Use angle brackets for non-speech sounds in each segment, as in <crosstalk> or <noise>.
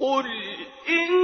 قل إن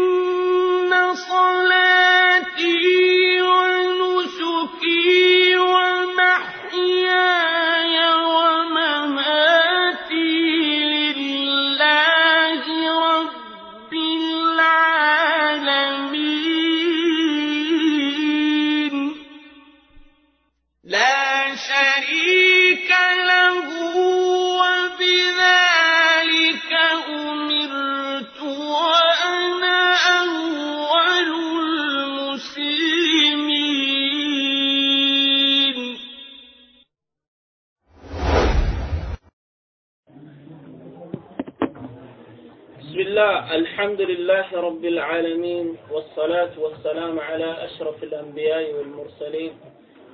الحمد لله رب العالمين والصلاة والسلام على أشرف الأنبياء والمرسلين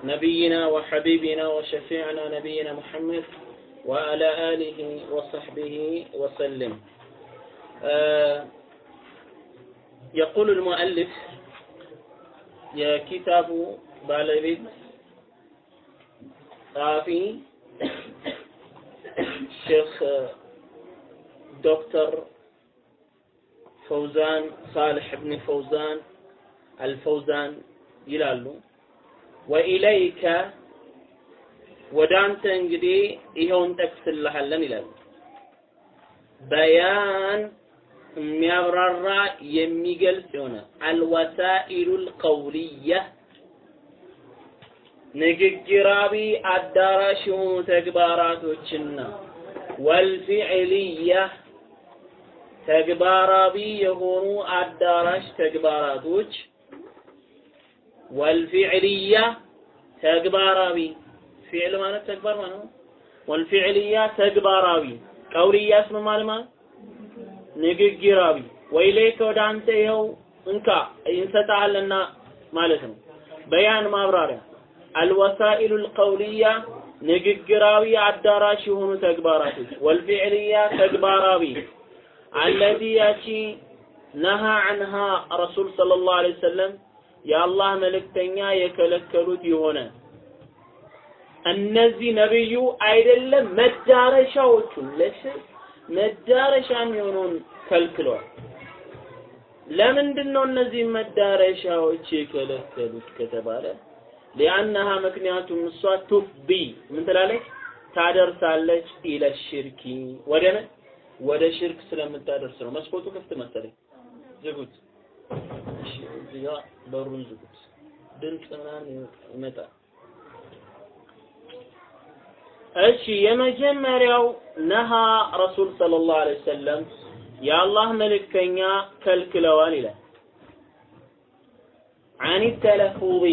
نبينا وحبيبنا وشفيعنا نبينا محمد وعلى آله وصحبه وسلم. آه يقول المؤلف يا كتاب بالبيت صافي شيخ دكتور ፈውዛን ሳልሕ እብን ፈውዛን አልፈውዛን ይላሉ። ወኢለይከ ወደ አንተ እንግዲህ ይኸው እንጠቅስልሃለን ይላሉ። በያን የሚያብራራ የሚገልጽ የሆነ አልወሳኢሉል ቀውልያ ንግግራዊ አዳራሽ የሆኑ ተግባራቶችና ወልፊዕልያ ተግባራዊ የሆኑ አዳራሽ ተግባራቶች ወልፊዕልያ ተግባራዊ። ፊዕል ማለት ተግባር ማለት ነው። ወልፊዕልያ ተግባራዊ። ቀውልያስ ምን ማለት ማለት? ንግግራዊ። ወይሌከ ወደ አንተ ይኸው እንካ እንሰጣለና ማለት ነው። በያን ማብራሪያ። አልወሳኢሉል ቀውልያ ንግግራዊ አዳራሽ የሆኑ ተግባራቶች። ወልፊዕልያ ተግባራዊ አለዚ ያቺ ነሃ አንሃ ረሱል ሰለላሁ ዐለይሂ ወሰለም የአላህ መልእክተኛ የከለከሉት የሆነ እነዚህ ነብዩ አይደለም መዳረሻዎቹን ለሽርክ መዳረሻ የሚሆነውን ከልክለዋል። ለምንድን ነው እነዚህ መዳረሻዎች የከለከሉት ከተባለ ሊአነሃ ምክንያቱም እሷ ቱፍዲ ምን ትላለች ታደርሳለች ኢለ ሽርኪ ወደ ምን ወደ ሽርክ ስለምታደርስ ነው። መስኮቱ ክፍት መሰለኝ፣ ዝጉት። እሺ፣ እዚህ ጋር በሩን ዝጉት። ድምፅ ምናምን ይመጣል። እሺ፣ የመጀመሪያው ነሃ ረሱል ሰለላሁ ዐለይሂ ወሰለም የአላህ መልእክተኛ ከልክለዋል ይላል። አኒ ተለፉዚ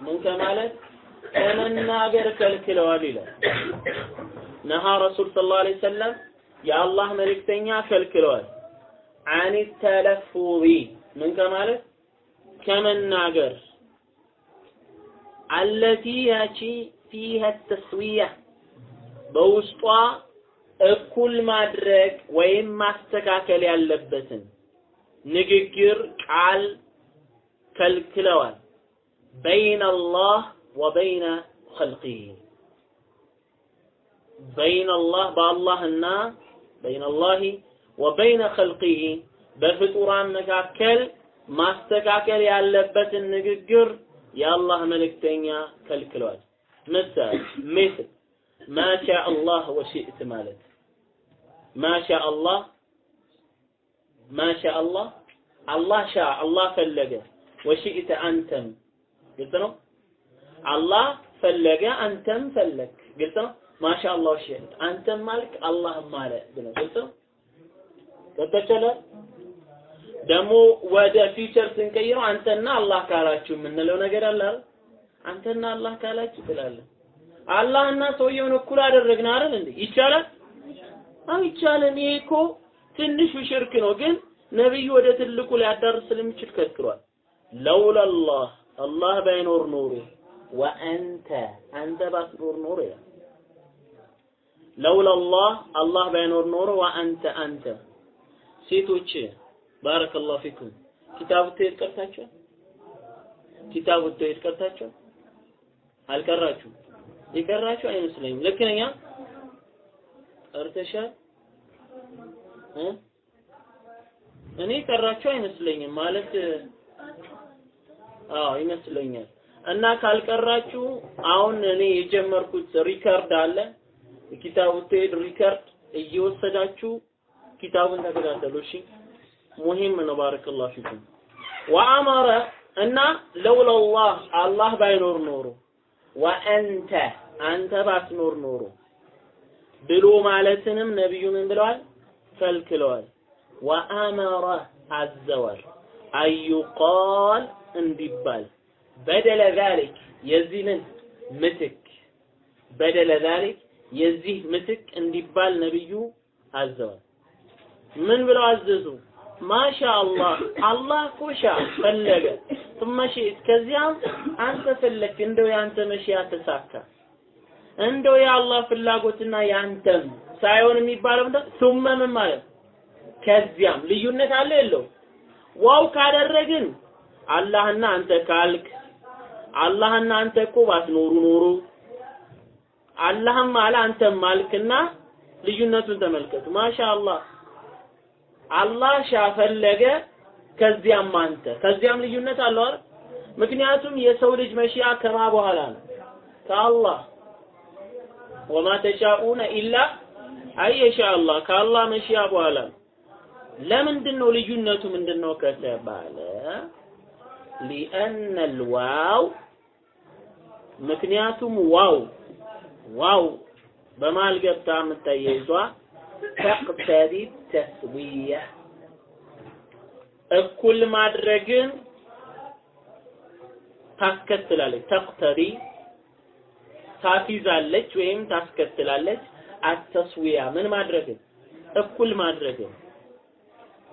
ምን ከማለት ከመናገር ከልክለዋል ይላል። ነሃ ረሱል ሰለላሁ ዐለይሂ ወሰለም የአላህ መልእክተኛ ከልክለዋል። አኒ ተለፉዚ ምን ከማለት ከመናገር አለቲ ያቺ ፊሃ ተስዊያ በውስጧ እኩል ማድረግ ወይም ማስተካከል ያለበትን ንግግር ቃል ከልክለዋል። በይነ አላህ ወበይነ ኸልቂህ በይነ አላህ በአላህና በይነ አላህ ወበይነ ኸልቂህ በፍጡራን መካከል ማስተካከል ያለበትን ንግግር የአላህ መልእክተኛ ከልክለዋል። ምሳሌ ምስል ማሻ አላህ ወሽእት ማለት ማሻ አላህ ማሻ አላህ አላህ ሻ አላህ ፈለገ ወሽእተ አንተም ግልጽ ነው። አላህ ፈለገ አንተም ፈለግ ግልጽ ነው። ማሻ አላህ ወሽእት አንተም ማልክ አላህም ማለ ብለው ግልጽ ነው። ደግሞ ወደ future ስንቀይረው አንተና አላህ ካላችሁ የምንለው ነገር አለ አይደል? አንተና አላህ ካላችሁ ትላለህ። አላህና ሰውየውን እኩል አደረግን አይደል እንዴ? ይቻላል? አዎ ይቻላል። ይሄ እኮ ትንሹ ሽርክ ነው፣ ግን ነብዩ ወደ ትልቁ ሊያዳርስ ስለሚችል ከልክሏል። لولا الله አላህ ባይኖር ኖሮ وأنت አንተ ባትኖር ኖሮ ይላል። ለውላላህ አላህ ባይኖር ኖሮ ወአንተ አንተ ሴቶች ባረከላሁ ፊኩም ኪታቡ ተሄድ ቀርታችኋል? ኪታቡ ተሄድ ቀርታችኋል? አልቀራችሁም? የቀራችሁ አይመስለኝም። ልክ ነኝ? ቀርተሻል? እ እኔ ቀራችሁ አይመስለኝም ማለት አዎ ይመስለኛል። እና ካልቀራችሁ አሁን እኔ የጀመርኩት record አለ ኪታቡ ትሄድ record እየወሰዳችሁ ኪታቡን ተከታተሉ። እሺ مهم ነው። بارك الله فيكم وأمر እና لولا الله አላህ ባይኖር ኖሮ وأنت አንተ ባትኖር ኖሮ ብሎ ማለትንም ነቢዩ ምን ብለዋል? ከልክለዋል። وأمر አዘዋል أن يقال እንዲባል በደለ ዛሊክ የዚህ ምን ምትክ በደለ ዛሊክ የዚህ ምትክ እንዲባል ነብዩ አዘዋል። ምን ብለው አዘዙ? ማሻ አላህ አላህ እኮ ሻ ፈለገ ثم شئت ከዚያም አንተ ፈለክ እንደው ያንተ መሽያ ተሳካ እንደው የአላህ ፍላጎትና ያንተም ሳይሆን የሚባለው ምንድን ثم ምን ማለት ከዚያም ልዩነት አለ የለው ዋው ካደረግን አላህና አንተ ካልክ አላህና አንተ እኮ ባትኖሩ ኖሩ አላህም አለ አንተም ማልክና ልዩነቱን ተመልከቱ። ማሻአላህ አላህ ሻፈለገ ከዚያም አንተ ከዚያም ልዩነት አለው አይደል? ምክንያቱም የሰው ልጅ መሺያ ከማ በኋላ ነው ከአላህ وما تشاءون إلا أن يشاء الله ከአላህ مشيئة በኋላ ነው። ለምንድን ነው ልዩነቱ ምንድን ነው ከተባለ لأن الواو ምክንያቱም ዋው ዋው በመሀል ገብታ የምታያይዟ تقتضي التسوية እኩል ማድረግን ታስከትላለች። ተቅተዲ ታስይዛለች ወይም ታስከትላለች። አተስዊያ ምን ማድረግን እኩል ማድረግን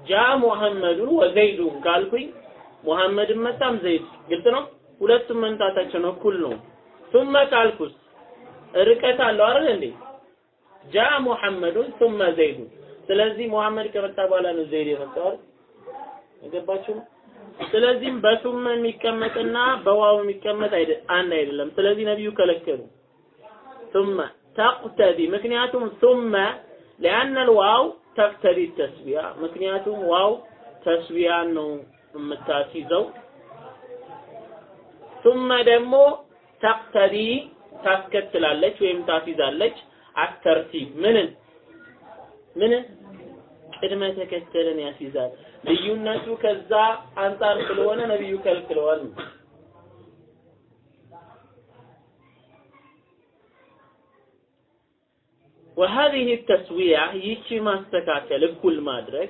ጃ ሙሐመዱን ወዘይዱን ካልኩኝ ሙሐመድን መጣም ዘይድ ግልጽ ነው። ሁለቱም መምጣታቸው ነው፣ እኩል ነው። ثم ካልኩስ ርቀት አለው አይደል እንዴ? ጃ ሙሐመዱን ثم ዘይዱ። ስለዚህ ሙሐመድ ከመጣ በኋላ ነው ዘይድ የመጣው አይደል? የገባችሁ ነው። ስለዚህም በሱመ የሚቀመጥና በዋው የሚቀመጥ አይደ- አንድ አይደለም። ስለዚህ ነቢዩ ከለከሉ። ثم تقتدي ምክንያቱም ثم لأن الواو تقتدي التسوية ምክንያቱም ዋው ተስዊያን ነው የምታስይዘው ثم ደግሞ ተቅተዲ ታስከትላለች ወይም ታስይዛለች አተርቲብ ምንን ምንን ቅድመ ተከተልን ያስይዛል ልዩነቱ ከዛ አንጻር ስለሆነ ነብዩ ከልክለዋል وهذه التسوية ይቺ ማስተካከል እኩል ማድረግ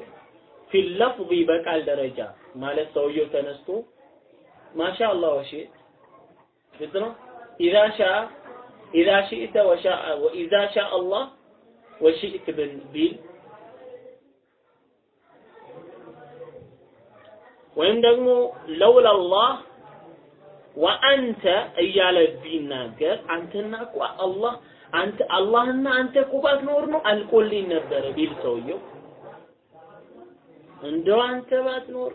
في اللفظ በቃል ደረጃ ማለት ሰውየው ተነስቶ ማሻአላህ ወሺት ግልጽ ነው ኢዛ ሻ ኢዛ ሽእተ ወኢዛ ሻ አላህ ወሽእት ቢል ወይም ደግሞ ለውላ አላህ ወአንተ እያለ ቢናገር አንተና እኮ አላህ አንተ አላህና አንተ እኮ ባትኖር ነው አልቆልኝ ነበረ ቢል ሰውየው እንደው አንተ ባትኖር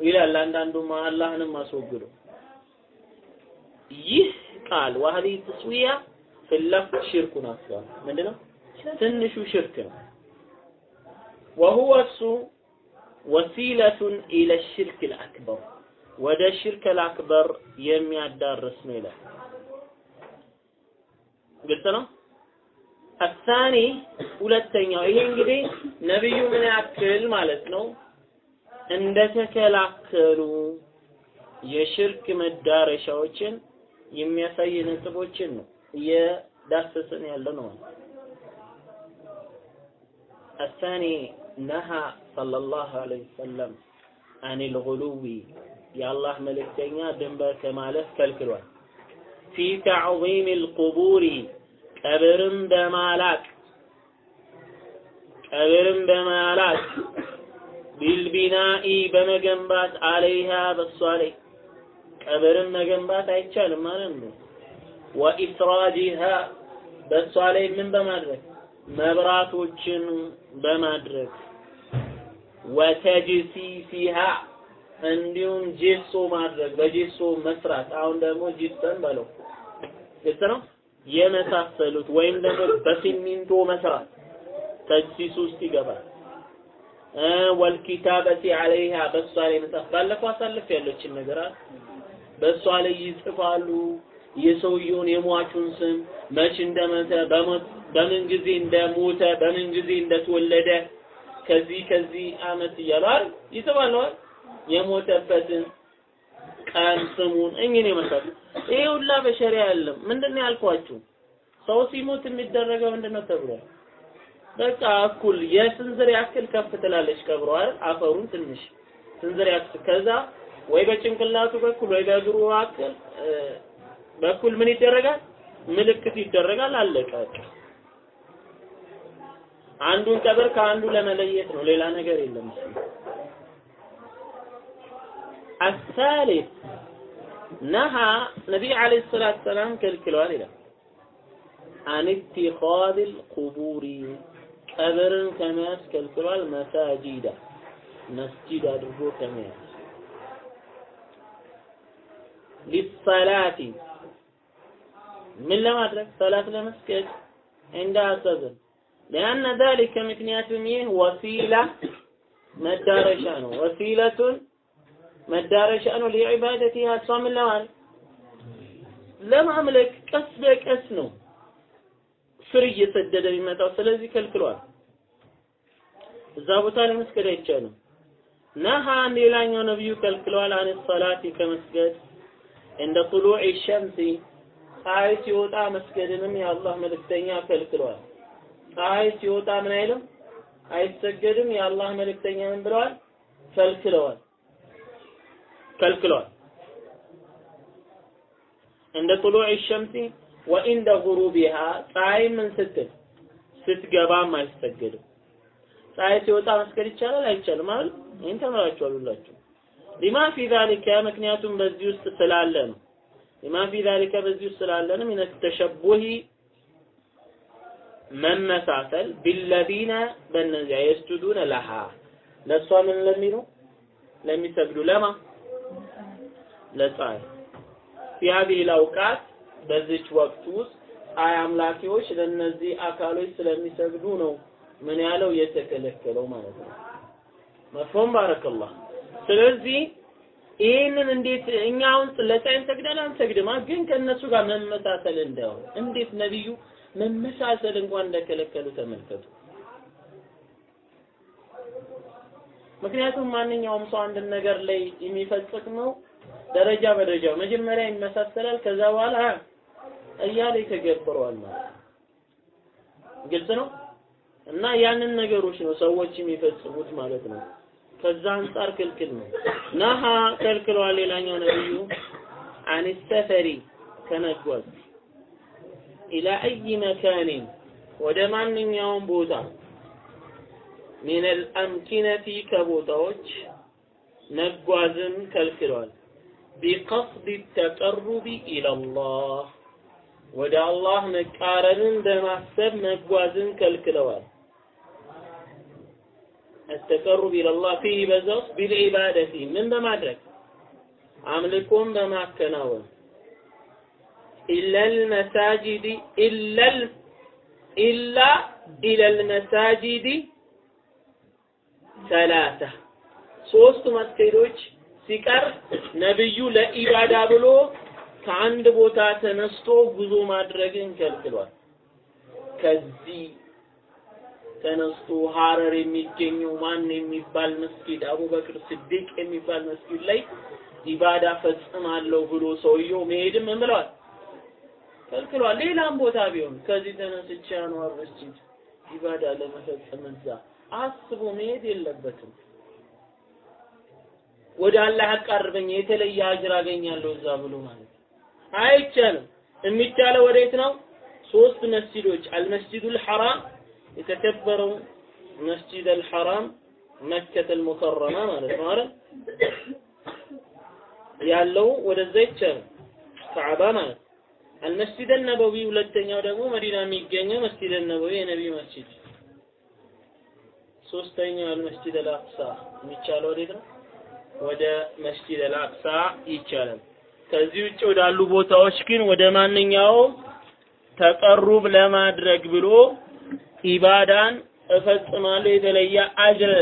ይላል። አንዳንዱማ አላህንም አስወግዶ ይህ ቃል ዋህዲ ተስዊያ ፍለፍ ሽርኩን አክበር ምንድነው? ትንሹ ሽርክ ነው። ወሁወ እሱ ወሲለቱን ኢለ ሽርክ ልአክበር ወደ ሽርክ ልአክበር የሚያዳርስ ነው ይላል። ግልጽ ነው። አሳኒ ሁለተኛው ይሄ እንግዲህ ነብዩ ምን ያክል ማለት ነው እንደተከላከሉ የሽርክ መዳረሻዎችን የሚያሳይ ነጥቦችን ነው እየዳሰስን ያለ ነው። الثاني نهى صلى الله عليه وسلم عن الغلو የአላህ መልእክተኛ ድንበር ከማለፍ ከልክሏል። ፊ ተዕዚም القبور ቀብርን በማላቅ ቀብርን በማላቅ ቢልቢናኢ በመገንባት አለይሃ በሷ ላይ ቀብርን መገንባት አይቻልም ማለት ነው። ወኢስራጂሃ በሷ ላይ ምን በማድረግ መብራቶችን በማድረግ ወተጅሲሲሃ እንዲሁም ጄሶ ማድረግ በጄሶ መስራት። አሁን ደግሞ ጂፕሰን በለው ግልጽ ነው። የመሳሰሉት ወይም ደግሞ በሲሚንቶ መስራት ተጅሲስ ውስጥ ይገባል። ወልኪታበቲ አለይሃ በሷ ላይ መጻፍ ባለፈው አሳልፍ ያለችን ነገር በሷ ላይ ይጽፋሉ። የሰውየውን የሟቹን ስም መች እንደመተ በምን ጊዜ እንደሞተ በምን ጊዜ እንደተወለደ ከዚህ ከዚህ አመት ይጽፋሉ አይደል? የሞተበትን ቀን ስሙን እኝን ይመስላል ይሄ ሁላ በሸሪያ የለም። ምንድነው ያልኳችሁ? ሰው ሲሞት የሚደረገው ምንድነው ተብሏል በቃ እኩል የስንዝር ያክል ከፍ ትላለች አይደል? አፈሩን ትንሽ ስንዝር ያክል። ከዛ ወይ በጭንቅላቱ በኩል ወይ በእግሩ አቅል በኩል ምን ይደረጋል? ምልክት ይደረጋል። አለቃቸው። አንዱን ቀብር ከአንዱ ለመለየት ነው። ሌላ ነገር የለም። አሳሌት ነሃ ነቢይ ዓለይሂ ሰላቱ ሰላም ከልክለዋል ይላል አን ኢትኻዝል ቁቡሪ ቀብርን ከመያዝ ከልክሏል። መሳጂዳ መስጂድ አድርጎ ከመያዝ ሊሰላቲ ምን ለማድረግ? ሰላት ለመስገድ እንዳያሰዝን ሊአነ ዛሊከ ምክንያቱም ይህ ወሲላ መዳረሻ ነው። ወሲለቱን መዳረሻ ነው። ሊዒባደቲሃ እሷ ምን ለማለት ለማምለክ ቀስ በቀስ ነው ስር እየሰደደ የሚመጣው። ስለዚህ ከልክሏል። እዛ ቦታ ላይ አይቻልም። ነሃ ሌላኛው ነብዩ ከልክሏል አን ሰላቲ ከመስገድ እንደ ጥሉዕ ሸምሲ ፀሐይ ሲወጣ መስገድንም የአላህ መልእክተኛ ከልክለዋል ፀሐይ ሲወጣ ምን አይልም? አይሰገድም የአላህ መልእክተኛ ምን ብለዋል ከልክለዋል ከልክለዋል። እንደ ጥሉዕ ሸምሲ ወኢንደ ጉሩቢሃ ፀሐይ ምን ስትል? ስትገባም አይሰገድም። ፀሐይ ሲወጣ መስገድ ይቻላል? አይቻልም። አይደል ይህን ተምራችኋል ሁላችሁ ሊማ ፊ ዛሊከ ምክንያቱም በዚህ ውስጥ ስላለ ነው። ሊማ ፊ ዛሊከ በዚህ ውስጥ ስላለ ነው። ሚነ ተሸቡሂ መመሳሰል ቢለዚነ በእነዚያ የስጁዱነ ለሃ። ለእሷ ምን ለሚሉ? ለሚሰግዱ ለማ? ለፀሐይ። ፊ ሀዚህ ልአውቃት በዚች ወቅት ውስጥ ፀሐይ አምላኪዎች ለእነዚህ አካሎች ስለሚሰግዱ ነው ምን ያለው? የተከለከለው ማለት ነው። መፍሁም ባረከላህ ስለዚህ ይህንን እንዴት እኛ አሁን ለፀሐይ እንሰግዳለን? አንሰግድም። ግን ከእነሱ ጋር መመሳሰል እንዳይሆን እንዴት ነቢዩ መመሳሰል እንኳን እንደከለከሉ ተመልከቱ። ምክንያቱም ማንኛውም ሰው አንድን ነገር ላይ የሚፈጽመው ደረጃ በደረጃ መጀመሪያ ይመሳሰላል ከዛ በኋላ እያለ ይተገብረዋል ማለት ነው። ግልጽ ነው? እና ያንን ነገሮች ነው ሰዎች የሚፈጽሙት ማለት ነው ከዛ አንጻር ክልክል ነው። ነሃ ከልክለዋል ሌላኛው ነብዩ አን ሰፈሪ ከመጓዝ ኢላ አይ መካኒን ወደ ማንኛውም ቦታ ሚን አልአምኪነቲ ከቦታዎች መጓዝን ከልክለዋል። ቢቀስድ ተቀሩቢ ኢለላህ ወደ አላህ መቃረብን በማሰብ መጓዝን ከልክለዋል التقرب إلى الله فيه بزوس بالعبادة من بمدرك عملكم بما كناون إلا المساجد إلا ال... إلا إلى المساجد ثلاثة ሶስት መስጊዶች ሲቀር ነብዩ ለኢባዳ ብሎ ከአንድ ቦታ ተነስቶ ጉዞ ማድረግን ከልክሏል። ከዚህ ተነስቶ ሀረር የሚገኘው ማን የሚባል መስጊድ አቡበክር ስዲቅ የሚባል መስጊድ ላይ ኢባዳ ፈጽማለሁ ብሎ ሰውየው መሄድም ምን? ከልክሏል። ሌላም ቦታ ቢሆን ከዚህ ተነስቼ አንዋር መስጂድ ኢባዳ ለመፈጸም እዛ አስቦ መሄድ የለበትም። ወደ አላህ አቃርበኝ የተለየ አጅር አገኛለሁ እዛ ብሎ ማለት አይቻልም። የሚቻለው ወዴት ነው? ሶስት መስጂዶች አልመስጂዱል ሐራም የተከበረው መስጂድ አልሐራም መከተ አልሙከረማ ማለት ነው አይደል? ያለው ወደዛ ይቻላል ካዕባ ማለት አልመስጂድ ነበዊ ሁለተኛው ደግሞ መዲና የሚገኘው መስጂድ ነበዊ የነቢ መስጂድ ሶስተኛው አልመስጂድ አልአቅሳ የሚቻለው ወዴት ነው? ወደ መስጂድ አልአቅሳ ይቻላል። ከዚህ ውጭ ወዳሉ ቦታዎች ግን ወደ ማንኛውም ተቀሩብ ለማድረግ ብሎ ኢባዳን እፈጽማለሁ የተለየ አጅር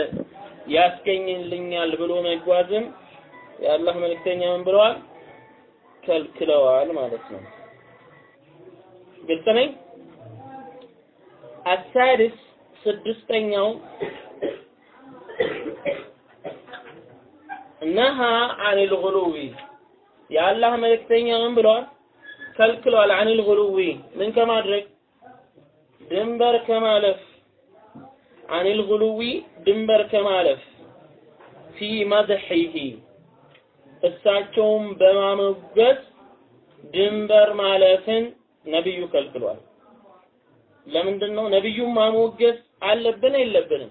ያስገኝልኛል ብሎ መጓዝም የአላህ መልእክተኛ ምን ብለዋል? ከልክለዋል ማለት ነው። ግልጽ ነኝ? አሳድስ ስድስተኛው ነሃ አኒል ጉሉዊ የአላህ መልእክተኛ ምን ብለዋል? ከልክለዋል። አኒል ጉሉዊ ምን ከማድረግ ድንበር ከማለፍ አኒል ጉሉዊ ድንበር ከማለፍ ፊ መድሒሂ እሳቸውም በማሞገስ ድንበር ማለፍን ነብዩ ከልክሏል። ለምንድን ነው ነብዩን ማሞገስ አለብን የለብንም?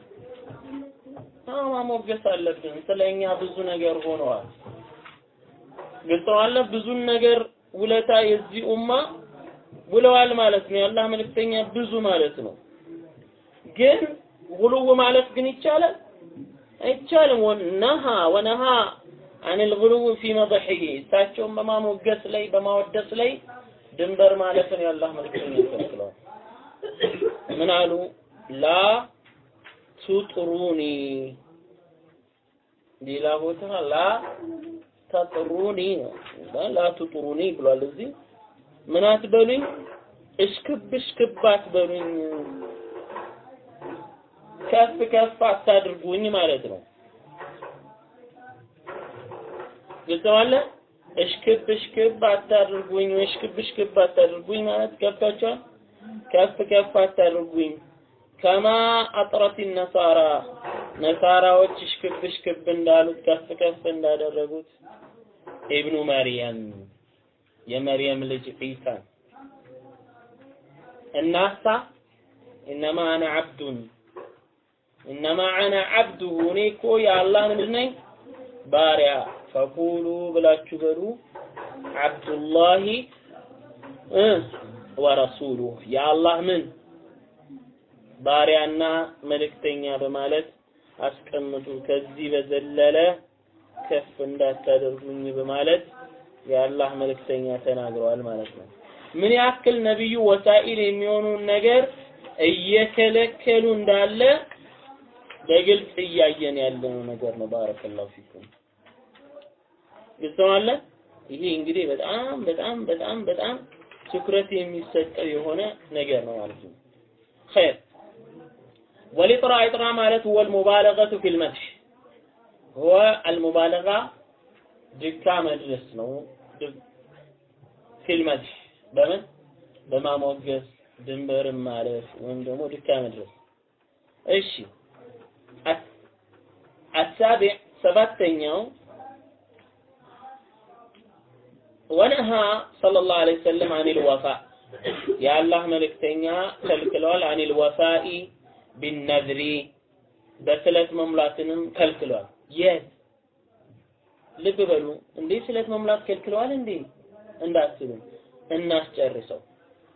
አዎ ማሞገስ አለብን። ስለኛ ብዙ ነገር ሆነዋል። ግልጽ ነው አለ ብዙ ነገር ውለታ የዚህ ኡማ ውለዋል ማለት ነው። የአላህ መልእክተኛ ብዙ ማለት ነው። ግን ጉሉው ማለት ግን ይቻላል? አይቻልም። ወነሃ ወነሃ አኒል ጉሉው ፊ መድሒሂ እሳቸውን በማሞገስ ላይ በማወደስ ላይ ድንበር ማለፍን የአላህ መልእክተኛ ይከልክለዋል። ምን አሉ? ላ ቱጥሩኒ ሌላ ቦታ ላ ተጥሩኒ ነው ላ ቱጥሩኒ ብሏል እዚህ ምን አትበሉኝ፣ እሽክብ እሽክብ አትበሉኝ፣ ከፍ ከፍ አታድርጉኝ ማለት ነው። ግልጽ አለ። እሽክብ እሽክብ አታድርጉኝ፣ እሽክብ እሽክብ አታድርጉኝ ማለት ገብቷቸዋል። ከፍ ከፍ አታድርጉኝ ከማ አጥረት ነሳራ ነሳራዎች እሽክብ እሽክብ እንዳሉት ከፍ ከፍ እንዳደረጉት ኢብኑ መርየም የመርየም ልጅ ዒሳን እናሳ ኢነማ አነ ዓብዱን ኢነማ አነ ዓብዱሁ እኔ እኮ የአላህ ምንድን ነኝ ባሪያ ፈቁሉ ብላችሁ በሉ ዓብዱላሂ ወረሱሉሁ የአላህ ምን ባሪያና መልእክተኛ በማለት አስቀምጡ። ከዚህ በዘለለ ከፍ እንዳታደርጉኝ በማለት የአላህ መልእክተኛ ተናግረዋል ማለት ነው። ምን ያክል ነብዩ ወሳኢል የሚሆኑን ነገር እየከለከሉ እንዳለ በግልጽ እያየን ያለነው ነገር ነው። ባረከላሁ ፊኩም። ግልጽ አለ። ይሄ እንግዲህ በጣም በጣም በጣም በጣም ትኩረት የሚሰጠው የሆነ ነገር ነው ማለት ነው። ኸይር ወሊጥራ ኢጥራ ማለት هو المبالغة في المدح هو المبالغة ድካ መድረስ ነው ፊልመት በምን በማሞገስ ድንበርን ማለፍ ወይም ደግሞ ድካ መድረስ እሺ አሳቢዕ ሰባተኛው ወነሃ ሰለላሁ ዐለይሂ ወሰለም አኒል ወፋ የአላህ መልእክተኛ ከልክለዋል። አኒል ወፋኢ ቢነዝሪ በስለት መሙላትንም ከልክለዋል። የት ልብ በሉ እንዴ! ስለት መሙላት ከልክለዋል እንዴ! እንዳትሉ እናስጨርሰው።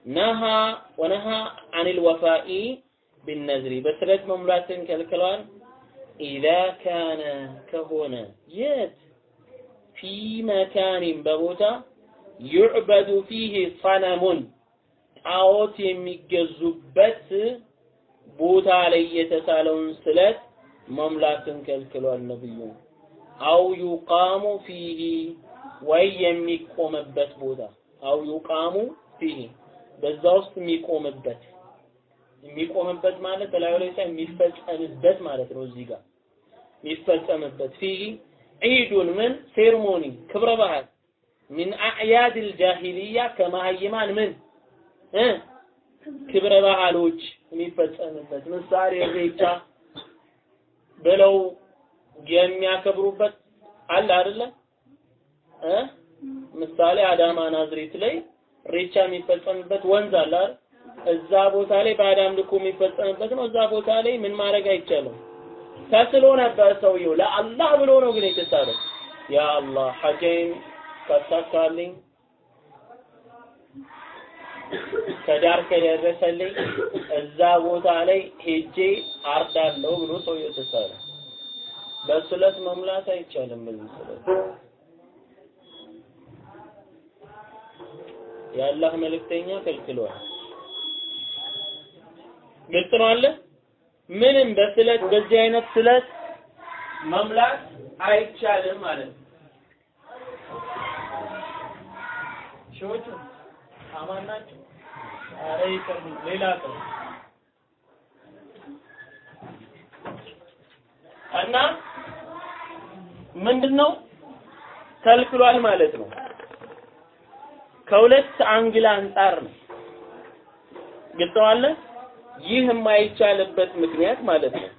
ነሃ ወነሃ አኒል ወፋኢ بالنذر በስለት መሙላትን ከልክለዋል። إذا كان ከሆነ የት في مكان በቦታ يعبد فيه صنم ጣዖት የሚገዙበት ቦታ ላይ የተሳለውን ስለት መምላክን ከልክሏል ነብዩ። أو يقام فيه ወይ የሚቆምበት ቦታ أو يقام ፊህ በዛ ውስጥ የሚቆምበት። የሚቆምበት ማለት በላዩ ላይ ሳይሆን የሚፈጸምበት ማለት ነው። እዚህ ጋር። የሚፈጸምበት ፊህ ዒዱን ምን? ሴርሞኒ ክብረ በዓል ሚን አዕያድ ልጃሂልያ ከማህይማን ምን? እ? ክብረ በዓሎች የሚፈጸምበት ምሳሌ ኢሬቻ ብለው የሚያከብሩበት አለ አይደለ? እ ምሳሌ አዳማ ናዝሬት ላይ ኢሬቻ የሚፈጸምበት ወንዝ አለ? እዛ ቦታ ላይ በአዳም ልኮ የሚፈጸምበት ነው። እዛ ቦታ ላይ ምን ማድረግ አይቻልም። ተስሎ ነበር ሰውየው ለአላህ ብሎ ነው ግን የተሳለው። ያ አላህ ሐጀን ካሳካልኝ ከዳር ከደረሰልኝ እዛ ቦታ ላይ ሄጄ አርዳለሁ ብሎ ሰውየው ተሳለ። በስለት መሙላት አይቻልም። በዚህ ስለት የአላህ መልእክተኛ ከልክለዋል። ግልጽ ነው አለ ምንም በስለት በዚህ አይነት ስለት መምላት አይቻልም ማለት ነው። ሺዎቹ አማን ናቸው። ኧረ ይቅርብ፣ ሌላ ሰው እና ምንድነው ከልክሏል ማለት ነው። ከሁለት አንግል አንጻር ነው ግልጸዋለ። ይህ የማይቻልበት ምክንያት ማለት ነው።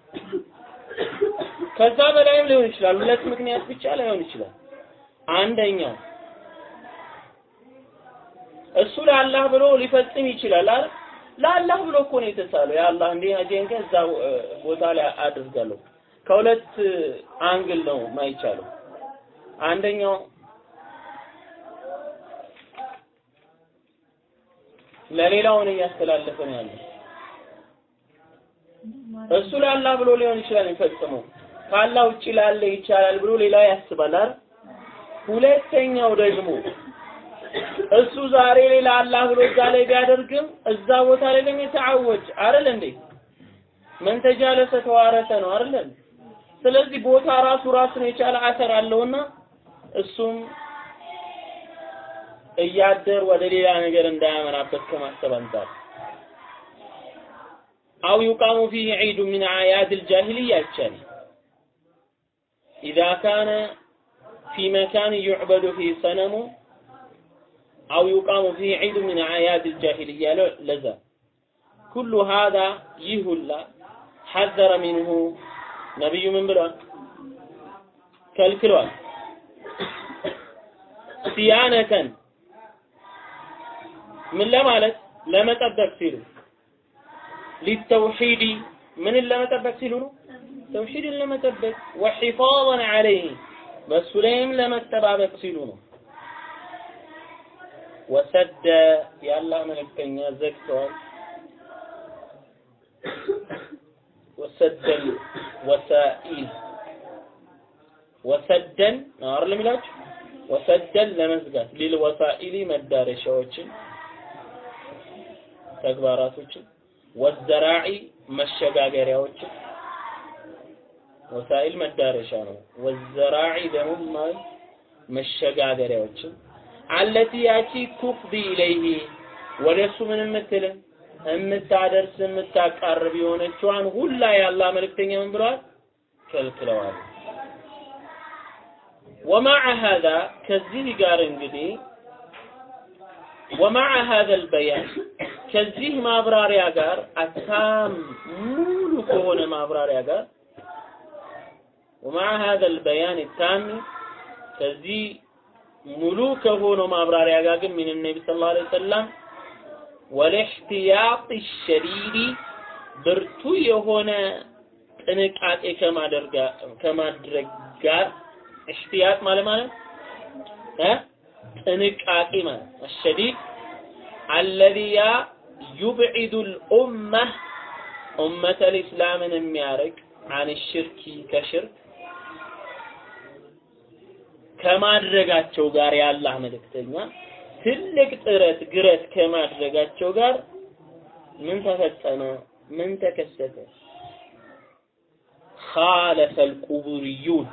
ከዛ በላይም ሊሆን ይችላል። ሁለት ምክንያት ብቻ ላይሆን ይችላል። አንደኛው እሱ ለአላህ ብሎ ሊፈጽም ይችላል አይደል? ለአላህ ብሎ እኮ ነው የተሳለው። ያ አላህ እንዲህ ሀጄን ከዛ ቦታ ላይ አድርጋለሁ። ከሁለት አንግል ነው ማይቻለው። አንደኛው ለሌላውን እያስተላለፈ ነው ያለው። እሱ ለአላህ ብሎ ሊሆን ይችላል የሚፈጽመው። ከአላህ ውጭ ላለ ይቻላል ብሎ ሌላ ያስባል አይደል? ሁለተኛው ደግሞ እሱ ዛሬ ሌላ አላህ ብሎ እዛ ላይ ቢያደርግም እዛ ቦታ ላይ ደግሞ የተዓወጅ አይደል እንዴ? መን ተጃለሰ ተዋረሰ ነው አይደል? ስለዚህ ቦታ ራሱ ራሱን የቻለ አሰር አለውና እሱም እያደር ወደ ሌላ ነገር እንዳያመራበት ከማሰብ አንጻር አው ዩቃሙ ፊህ ዒዱ ሚን አያድ ልጃሂልያ ይቻል ኢዛ ካነ ፊ መካን ዩዕበዱ ፊህ ሰነሙ አው ዩቃሙ ፊህ ዒዱ ሚን አያድ ልጃሂልያ ለዛ ኩሉ ሃዛ ይህ ሁላ ሐዘረ ሚንሁ ነቢዩ ምን ብለዋል? ከልክለዋል። ሲያነተን ምን ለማለት ለመጠበቅ ሲሉ ሊተውሂዲ ምንን ለመጠበቅ ሲሉ ነው? ተውሂድን ለመጠበቅ ወሒፋظን ዐለይህ በሱ ላይም ለመጠባበቅ ሲሉ ነው። ወሰደ የአላህ መልእክተኛ ዘግተዋል። ወሰደን ወሳኢል ወሰደን ነው አይደል የሚላችሁ? ወሰደን ለመዝጋት ሊል ወሳኢሊ መዳረሻዎችን ተግባራቶችን ወዘራዒ መሸጋገሪያዎችን ወሳኢል መዳረሻ ነው። ወዘራዒ ደግሞ መሸጋገሪያዎችን አለቲ ያቺ ቱፍዲ ኢለይህ ወደ እሱ ምን የምትል የምታደርስ የምታቃርብ የሆነችዋን ሁላ የአላህ መልእክተኛ ምን ብለዋል? ከልክለዋል። ወማዕ ሀዛ ከዚህ ጋር እንግዲህ ወማዕ ሀዛ አልበያን ከዚህ ማብራሪያ ጋር አታም ሙሉ ከሆነ ማብራሪያ ጋር ወማዕ ሀዛ አልበያን ታሚ ከዚህ ሙሉ ከሆነው ማብራሪያ ጋር ግን ምን ነቢ ሰለላሁ ዐለይሂ ወሰለም ወልእሕትያጥ ሸዲዲ ብርቱ የሆነ ጥንቃቄ ከማድረግ ጋር እሕትያጥ ማለት ማለት ጥንቃቄ ማለት አሸዲድ አለዚ ያ ዩብዒዱል ኡመህ ኡመተል ኢስላምን የሚያርቅ አን ሽርኪ ከሽርክ ከማድረጋቸው ጋር የአላህ መልእክተኛ ትልቅ ጥረት ግረት ከማድረጋቸው ጋር ምን ተፈጸመ? ምን ተከሰተ? ኻለፈል ቁቡርዩን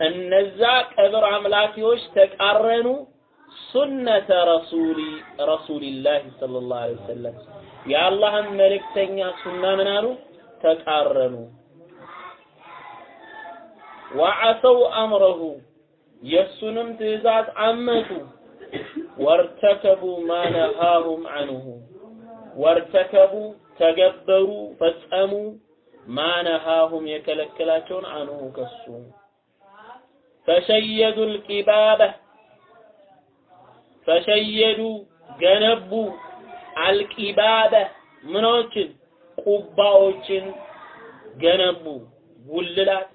እነዛ ቀብር አምላኪዎች ተቃረኑ ሱነተ ረሱሊ ረሱሊላህ ሰለላሁ ዐለይሂ ወሰለም የአላህን መልእክተኛ ሱና ምን አሉ? ተቃረኑ። ወዐሰው አምረሁ የእሱንም ትእዛዝ አመቱ። ወርተከቡ ማ ነሃሁም አንሁ ወርተከቡ ተገበሩ ፈጸሙ ማ ነሃሁም የከለከላቸውን አንሁ ከሱ ፈሸየዱ ልቂባበ ፈሸየዱ ገነቡ አልቂባበ ምኖችን ቁባዎችን ገነቡ ጉልላት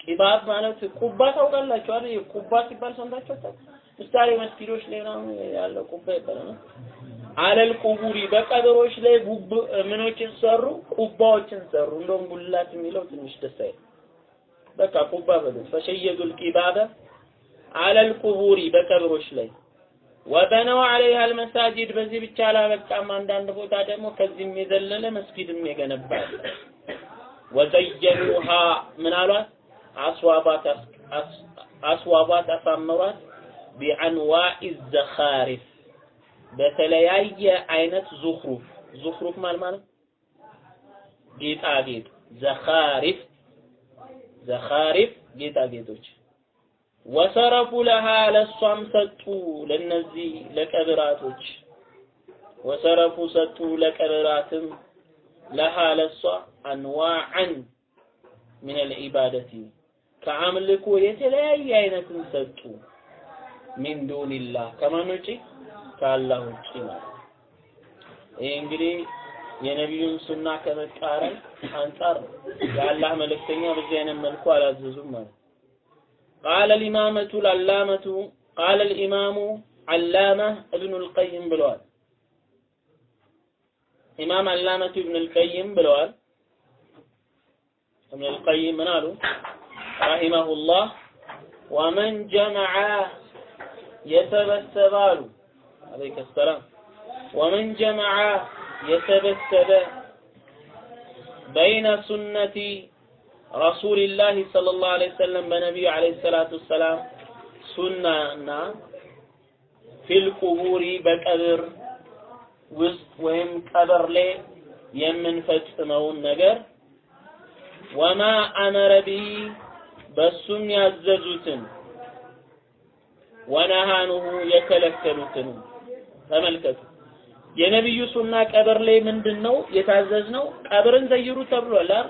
ቂባብ ማለት ቁባ ታውቃላችሁ አይደል? ቁባ ሲባል ሰምታችሁ? ምሳሌ መስጊዶች ላይ ምናምን ያለው ቁባ ይባላል። አለል ቁቡሪ በቀብሮች ላይ ቡብ ምኖችን ሰሩ፣ ቁባዎችን ሰሩ። እንደውም ጉልላት የሚለው ትንሽ ደስ አይል። በቃ ቁባ በሉት። ፈሸየዱል ቂባበ አለል ቁቡሪ በቀብሮች ላይ ወበነው አለይሃ አልመሳጂድ በዚህ ብቻ አላበቃም። አንዳንድ ቦታ ደግሞ ከዚህም የዘለለ መስጊድም የገነባል። ወዘየኑሃ ምን አሏት? አስዋባት አስዋባት አሳምሯት ቢአንዋኢ ዘኻሪፍ በተለያየ አይነት ዙኽሩፍ። ዙኽሩፍ ማለት ማለት? ጌጣጌጥ። ዘኻሪፍ። ዘኻሪፍ ጌጣጌጦች ወሰረፉ ለሃ ለሷም ሰጡ ለነዚህ ለቀብራቶች። ወሰረፉ ሰጡ ለቀብራትም ለሃ ለሷ አንዋዕን ምን አልዒባደቲ ከአምልኮ የተለያየ አይነትን ሰጡ። ሚን ዱንላህ ከማን ውጪ? ከአላህ ውጪ ማለት ይህ እንግዲህ የነቢዩን ሱና ከመቃረን አንጻር የአላህ መልእክተኛ በዚህ አይነት መልኩ አላዘዙም ማለት قال الإمامة العلامة قال الإمام علامة ابن القيم بلوال. إمام علامة ابن القيم بلوال. ابن القيم من قالوا؟ رحمه الله. ومن جمع يتبسبال. عليك السلام. ومن جمع يتبسب بين سنة ረሱልላህ ሰለላሁ ዐለይሂ ወሰለም በነቢዩ ዐለይሂ ሰላቱ ወሰላም ሱናና ፊል ቁቡሪ በቀብር ውስጥ ወይም ቀብር ላይ የምንፈጽመውን ነገር ወማ አመረ ቢሂ በሱም ያዘዙትን ወነሃኑሁ የከለከሉትን ተመልከቱ። የነቢዩ ሱና ቀብር ላይ ምንድን ነው የታዘዝነው? ቀብርን ዘይሩ ተብሏል አይደል?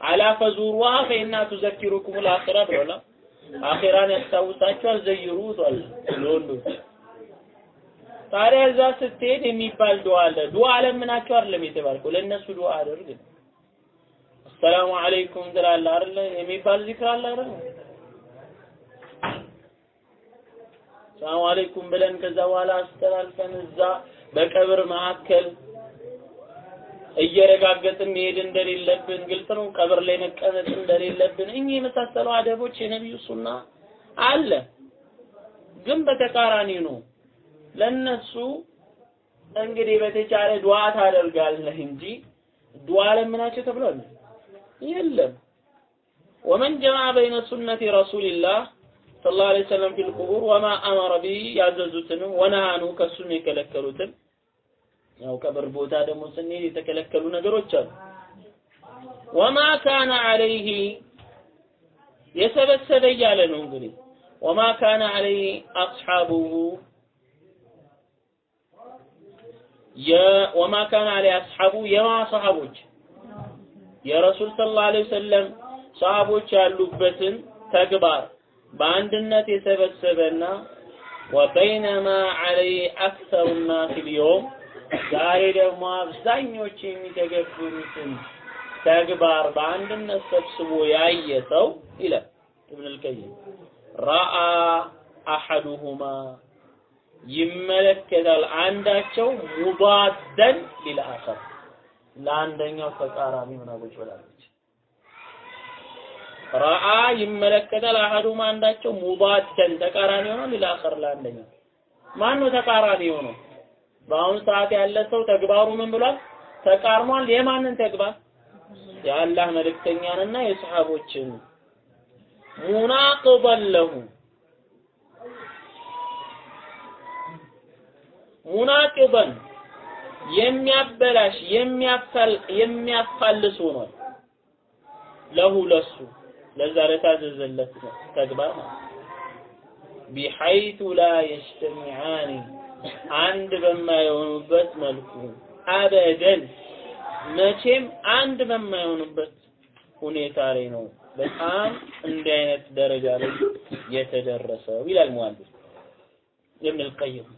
አላ ፈዙሩሃ ፈኢና ቱዘኪሩኩም ልአኺራ ብሏል። አኺራን ያስታውሳችኋል ዘይሩ ብሏል ለወንዶች። ታዲያ እዛ ስትሄድ የሚባል ዱዓ አለ። ዱዓ ለምናቸው አይደለም የተባልከው፣ ለእነሱ ዱዓ አድርግ። አሰላሙ አለይኩም ትላለህ አይደለ? የሚባል ዚክር አለ አይደል? ሰላም አለይኩም ብለን ከዛ በኋላ አስተላልፈን እዛ በቀብር መካከል እየረጋገጥን መሄድ እንደሌለብን ግልጽ ነው። ቀብር ላይ መቀመጥ እንደሌለብን እኚህ የመሳሰሉ አደቦች የነቢዩ ሱና አለ። ግን በተቃራኒ ነው። ለነሱ እንግዲህ በተቻለ ዱዓ ታደርጋለህ እንጂ ዱዓ ለምናቸው ተብሏል የለም። ወመን ጀመዐ በይነ ሱነቲ ረሱልላህ ሰለላሁ ዐለይሂ ወሰለም ፊል ቁቡር ወማ አመረ ቢሂ ያዘዙትንም ወነሃኑ ከሱም የከለከሉትን ያው ቀብር ቦታ ደግሞ ስንሄድ የተከለከሉ ነገሮች አሉ። ወማ ካነ ዐለይሂ የሰበሰበ እያለ ነው እንግዲህ ወማ ካነ ዐለይሂ አስሓቡሁ ወማ ካነ ዐለይሂ አስሓቡ የማ ሰሃቦች የረሱል ሰለላሁ ዐለይሂ ወሰለም ሰሃቦች ያሉበትን ተግባር በአንድነት የሰበሰበና ወበይነማ ዐለይሂ አክሰሩ ናስ ልየውም ዛሬ ደግሞ አብዛኞች የሚተገብሩትን ተግባር በአንድነት ሰብስቦ ያየ ሰው ይላል ኢብን አልቀይም ረአ አሐዱሁማ ይመለከታል አንዳቸው ሙባደን ሊልአኸር ለአንደኛው ተቃራኒ ሆና ብላለች። ረአ ይመለከታል አሐዱሁማ አንዳቸው ሙባደን ተቃራኒ ሆኖ ሊልአኸር ለአንደኛው ማን ነው ተቃራኒ ሆነው? በአሁኑ ሰዓት ያለ ሰው ተግባሩ ምን ብሏል? ተቃርሟል። የማንን ተግባር? የአላህ መልእክተኛንና የሰሃቦችን ሙናቅበን ለሁ ሙናቅበን የሚያበላሽ የሚያፋል የሚያፋልስ ሆኗል። ለሁ ለሱ ለዛ ለታዘዘለት ተግባር ማለት ቢሐይቱ ላ የጅተሚዓኒ አንድ በማይሆኑበት መልኩ አበደን መቼም አንድ በማይሆኑበት ሁኔታ ላይ ነው በጣም እንዲህ አይነት ደረጃ ላይ የተደረሰው ይላል ሙአሊፍ ኢብን አልቀይም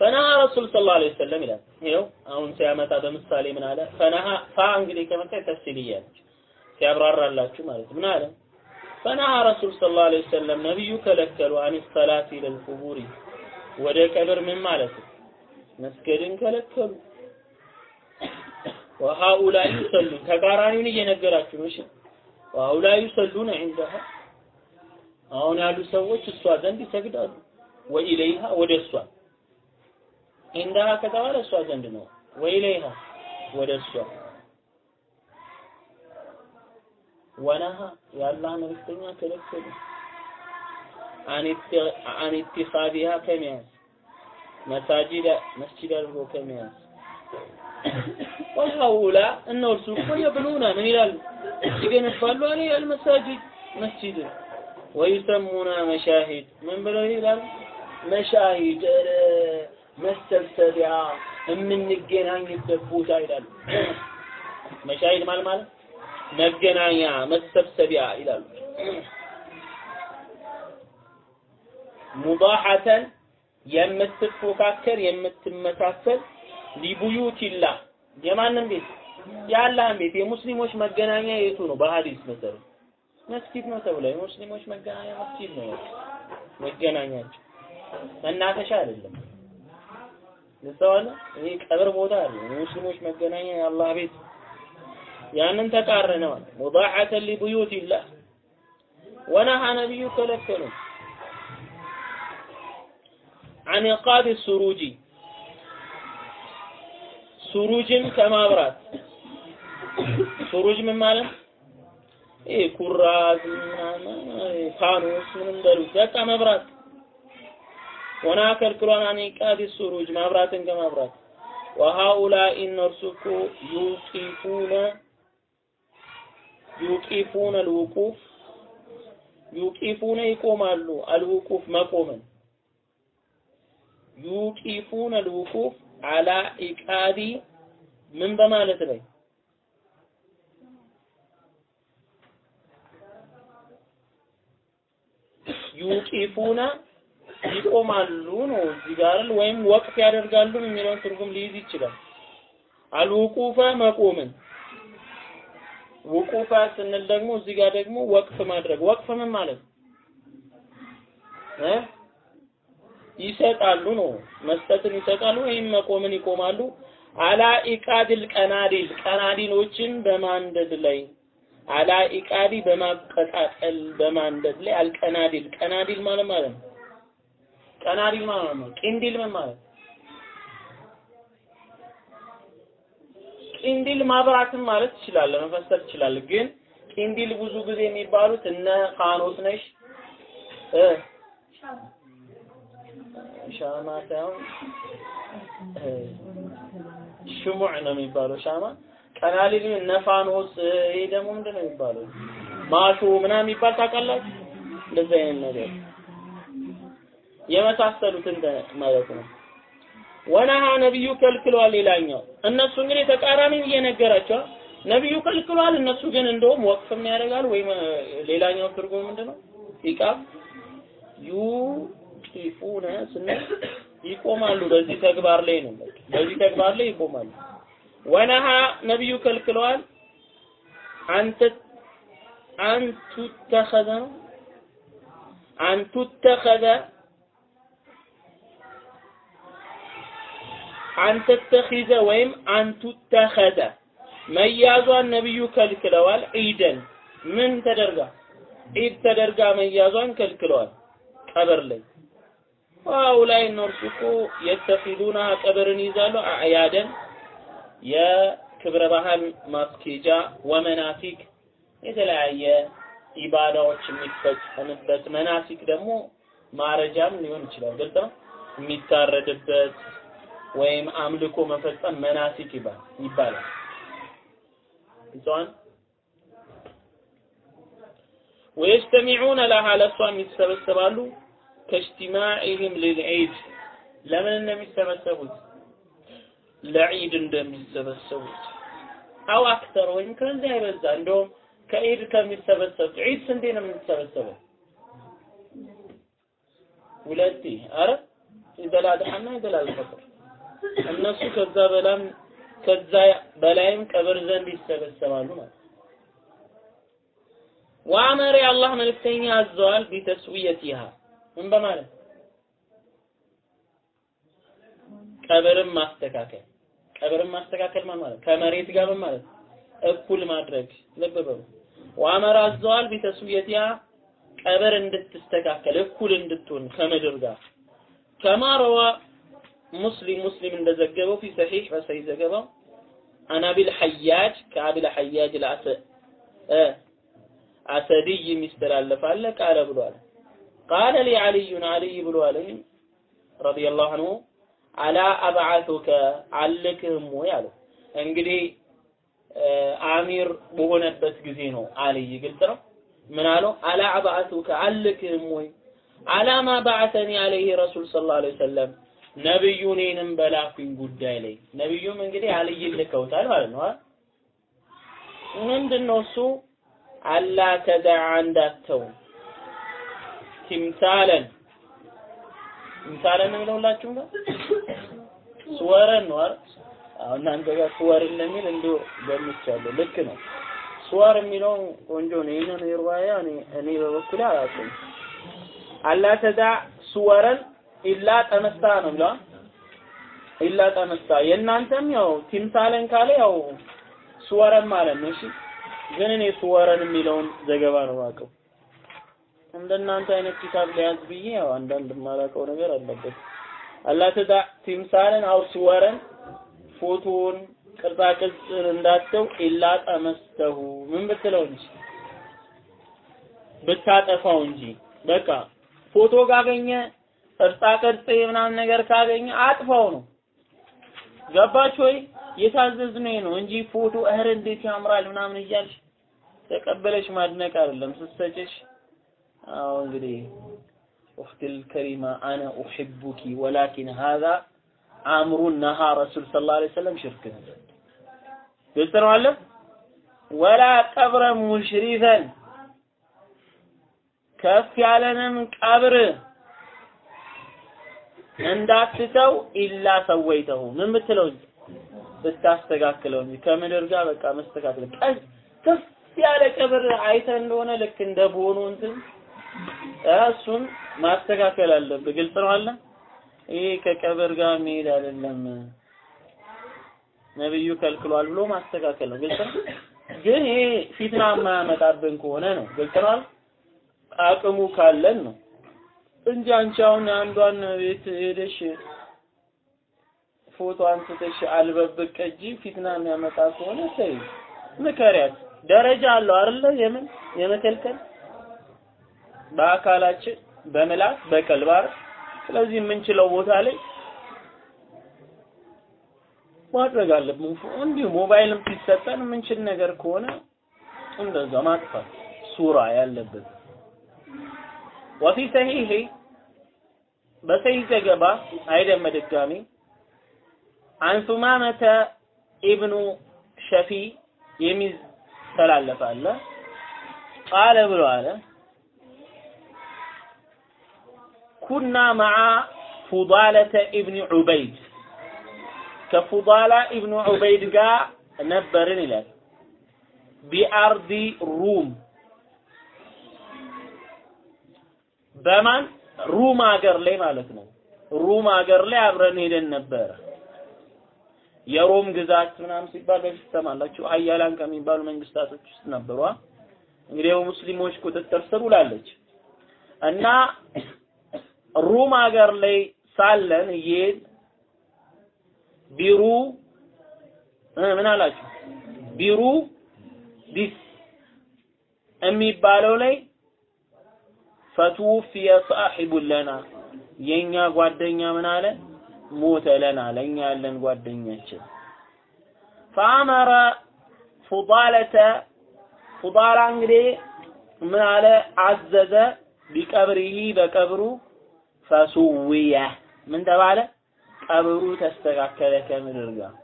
ፈነሃ ረሱል ሰለላሁ ዐለይሂ ወሰለም ይላል። ይኸው አሁን ሲያመጣ በምሳሌ ምን አለ? ፈነሃ ፋ እንግዲህ ከመጣ ተፍሲልያ ነች ሲያብራራላችሁ ማለት ምን አለ ፈነሃ ረሱል ሰለላሁ ዐለይሂ ወሰለም ነብዩ ከለከሉ አን ሰላት ኢለል ቁቡሪ። ወደ ቀብር ምን ማለት ነው? መስገድን ከለከሉ። ወሃኡላ ይሰሉ ተቃራኒውን እየነገራችሁ ነው። እሺ ወሃኡላ ይሰሉነ ዒንደሃ። አሁን ያሉ ሰዎች እሷ ዘንድ ይሰግዳሉ። ወኢለይሃ ወደ እሷ። ዒንደሃ ከተባለ እሷ ዘንድ ነው። ወኢለይሃ ወደ እሷ ወነሃ የአላህ መልእክተኛ ከለከሉ አን ኢትኻዚሃ ከመያዝ መሳጂድ መስጂድ አድርጎ ከመያዝ። ወሀውላ እነርሱ እኮ የብሉና ምን ይላሉ? ይገነባሉ አለ አልመሳጂድ መስጂድ። ወይሰሙና መሻሂድ ምን ብለው ይላሉ? መሻሂድ መሰብሰቢያ የምንገናኝበት ቦታ ይላሉ። መሻሂድ ማለት ማለት መገናኛ መሰብሰቢያ ይላሉ። ሙዳሐተን የምትፎካከር የምትመሳሰል ሊቡዩቲላህ። የማንም ቤት? የአላህን ቤት። የሙስሊሞች መገናኛ የቱ ነው? በሐዲስ መሰረት። መስጊድ ነው ተብሎ የሙስሊሞች መገናኛ መስጊድ ነው። መገናኛቸው መናፈሻ አይደለም። ይሄ ቀብር ቦታ አይደለም። የሙስሊሞች መገናኛ የአላህ ቤት ያንን ተቃረነዋል። ሙባሐተን ሊቡዩቲላህ ወነሃ ነቢዩ ከለከሉ አን ኢቃድ ሱሩጂ ሱሩጅን ከማብራት ሱሩጅ ምን ማለት? ይሄ ኩራዝ ፋኖስ ምንም በሉት በቃ መብራት። ወና ከልክሏን አን ሱሩጅ ማብራትን ከማብራት። ወሃኡላ እነርሱ እኮ ዩቂፉነ ዩቂፉነ አልውቁፍ ዩቂፉነ ይቆማሉ አልውቁፍ መቆምን። ዩቂፉነ አልውቁፍ አላ ኢቃዲ ምን በማለት ላይ? ዩቂፉና ይቆማሉ ነው እዚህ ጋር ወይም ወቅፍ ያደርጋሉ የሚለውን ትርጉም ሊይዝ ይችላል። አልውቁፈ መቆምን ውቁፈ ስንል ደግሞ እዚህ ጋር ደግሞ ወቅፍ ማድረግ። ወቅፍ ምን ማለት እ? ይሰጣሉ ነው። መስጠትን ይሰጣሉ ወይም መቆምን ይቆማሉ። አላ ኢቃድል ቀናዲል ቀናዲሎችን በማንደድ ላይ። አላ ኢቃዲ በማቀጣጠል በማንደድ ላይ። አልቀናዲል ቀናዲል ማለት ማለት ነው። ቀናዲል ማለት ነው። ቂንዲል ምን ማለት ቂንዲል ማብራትን ማለት ትችላለህ፣ መፈሰር ትችላለህ። ግን ቂንዲል ብዙ ጊዜ የሚባሉት እነ ፋኖስ ነሽ። እ ሻማ ሳይሆን ሽሙዕ ነው የሚባለው ሻማ። ቀናሊል እነ ፋኖስ ይሄ ደግሞ ምንድን ነው የሚባለው? ማሾ ምናምን የሚባል ታውቃላችሁ? እንደዚህ አይነት ነገር የመሳሰሉትን ማለት ነው ወነሃ ነብዩ ከልክለዋል ሌላኛው እነሱ እንግዲህ ተቃራኒ እየነገራቸው ነብዩ ከልክለዋል እነሱ ግን እንደውም ወቅፍም ያደርጋሉ ወይም ሌላኛው ትርጉም ምንድነው? ኢቃም ዩቂፉነ ስንል ይቆማሉ። በዚህ ተግባር ላይ ነው በዚህ ተግባር ላይ ይቆማሉ። ወነሃ ነብዩ ከልክለዋል። አንተ አንቱ ተኸዘ አንቱ ተኸዘ አንተ ተኺዘ ወይም አንቱ ተኸዘ መያዟን ነብዩ ከልክለዋል ዒደን ምን ተደርጋ ዒድ ተደርጋ መያዟን ከልክለዋል ቀብር ላይ ዋው ላይ እነርሱ እኮ የተኺዱና ቀብርን ይዛሉ አዕያደን የክብረ ባህል ማስኬጃ ወመናሲክ የተለያየ ኢባዳዎች የሚፈጸምበት መናሲክ ደግሞ ማረጃም ሊሆን ይችላል። ግልጽ ነው። የሚታረድበት ወይም አምልኮ መፈጸም መናሲክ ይባላል። ግልጽዋን ወየጅተሚዑነ ለሃ ለሷም ይሰበሰባሉ። ከእጅቲማዕህም ልልዒድ። ለምን እንደሚሰበሰቡት? ለዒድ እንደሚሰበሰቡት። አው አክተር ወይም ከዚያ ይበዛ እንደውም ከዒድ ከሚሰበሰቡት ዒድ ስንቴ ነው የምንሰበሰበው? ሁለቴ። አረ ኢደል አድሐና ኢደል አልፈጥር እነሱ ከዛ በላም ከዛ በላይም ቀብር ዘንድ ይሰበሰባሉ ማለት ወአመረ የአላህ መልእክተኛ አዘዋል ቢተስዊየቲሃ ምን በማለት? ቀብርን ማስተካከል። ቀብርን ማስተካከል ማለት? ከመሬት ጋር ማለት? እኩል ማድረግ ልብ በሉ። ወአመረ አዘዋል ቢተስዊየቲሃ ቀብር እንድትስተካከል እኩል እንድትሆን ከምድር ጋር። ከማ ረዋ ሙስሊም ሙስሊም እንደዘገበው ፊ ሰሒሕ በሰሒህ ዘገባው አን አቢል ሐያጅ ከአቢል ሐያጅ ለአሰ አለ ቃለ ብሏል። ቃለ ሊ ዓልዩን ዓልይ ብሏለኝ ረዲየላሁ አንሁ አላ አብዓቱከ አልክህም ወይ አለው። እንግዲህ አሚር በሆነበት ጊዜ ነው አልይ ግልጽ ነው። ምን አለው? አላ አብዓቱከ አልክህም ወይ? አላማ በዓተኒ አለይህ ረሱል ሰለላሁ ዐለይሂ ወሰለም ነብዩ እኔንም በላኩኝ ጉዳይ ላይ። ነብዩም እንግዲህ አልይን ልከውታል ማለት ነው። ምንድነው እሱ? አላ ተደዓ እንዳተው ቲምሳለን። ነው የሚለውላችሁ ጋር? ስወረን ነው አይደል? አሁን እናንተ ጋር ስወር እንደሚል እንዲሁ ገምቻለሁ። ልክ ነው። ስወር የሚለው ቆንጆ ነው። ይሄንን ይርዋያ እኔ እኔ በበኩሌ አላውቅም። አላ ተዳ ስወረን ኢላ ጠመስታ ነው ብላ ኢላ ጠመስታ የእናንተም ያው ቲምሳለን ካለ ያው ስወረን ማለት ነው። እሺ ግን እኔ ስወረን የሚለውን ዘገባ ነው የማውቀው። እንደናንተ አይነት ኪታብ ሊያዝ ብዬ ያው አንዳንድ የማላውቀው ነገር አለበት። አላ ቲምሳለን አው ስወረን ፎቶን ቅርጻ ቅርጽን እንዳተው ኢላ ጠመስተሁ ምን ብትለው እንጂ ብታጠፋው እንጂ በቃ ፎቶ ካገኘ ቅርጻ ቅርጽ ምናምን ነገር ካገኘ አጥፋው ነው። ገባች ወይ? የታዘዝነው ነው እንጂ ፎቶ እህር እንዴት ያምራል ምናምን እያልሽ ተቀበለሽ ማድነቅ አይደለም። ስትሰጭሽ አዎ እንግዲህ أختي الكريمة أنا أحبك ولكن هذا أمر نهى رسول صلى الله عليه وسلم شرك قلت له ولا قبرا مشرفا ከፍ ያለንም ቀብር እንዳትተው ኢላ ሰወይተው ምን ብትለው ብታስተካክለው እንጂ ከምድር ጋር በቃ መስተካከል ቀስ ከፍ ያለ ቀብር አይተ እንደሆነ ልክ እንደ ቦኑ እንትን እሱን ማስተካከል አለብህ። ግልጽ ነው አለ። ይሄ ከቀብር ጋር መሄድ አይደለም ነብዩ ከልክሏል ብሎ ማስተካከል ነው። ግልጽ ነው። ግን ይሄ ፊትና የማያመጣብን ከሆነ ነው። ግልጽ ነው? አቅሙ ካለን ነው እንጂ አንቺ አሁን አንዷን ቤት ሄደሽ ፎቶ አንስተሽ አልበብቅ እጂ ፊትና የሚያመጣ ከሆነ ተይ፣ ምከሪያት። ደረጃ አለው አይደለ? የምን የመከልከል በአካላችን በመላት በቀልባር ስለዚህ የምንችለው ቦታ ላይ ማድረግ አለብን። እንዲሁ ሞባይልም ሲሰጠን የምንችል ነገር ከሆነ እንደዛ ማጥፋት ሱራ ያለበት ወፊ ሰሂህ በሰይ ዘገባ አይደመ ድጋሚ አን ሱማመተ ኢብኑ ሸፊ የሚተላለፍ አለ። ቃለ ብሎ አለ። ኩና መዓ ፉዳለተ ኢብኒ ዑበይድ። ከፉዳላ ኢብኑ ዑበይድ ጋር ነበርን ይላል። بأرض الروم። በማን? ሩም ሀገር ላይ ማለት ነው። ሩም ሀገር ላይ አብረን ሄደን ነበረ። የሮም ግዛት ምናምን ሲባል በፊት ትሰማላችሁ። ሀያላን ከሚባሉ መንግስታቶች ውስጥ ነበሯ። እንግዲህ በሙስሊሞች ቁጥጥር ስር ውላለች እና ሩም ሀገር ላይ ሳለን እየሄድ ቢሩ ምን አላችሁ? ቢሩ ዲስ የሚባለው ላይ ፈቱፊየ ሳሒቡ ለና የኛ ጓደኛ ምን አለ? ሞተ ለና ለኛ ያለን ጓደኛችን። ፈአመረ ፉዳለተ ፉዳላ እንግዲህ ምን አለ? አዘዘ ቢቀብሪሂ በቀብሩ ፈሱውየ ምን ተባለ? ቀብሩ ተስተካከለ ከምድር ጋር።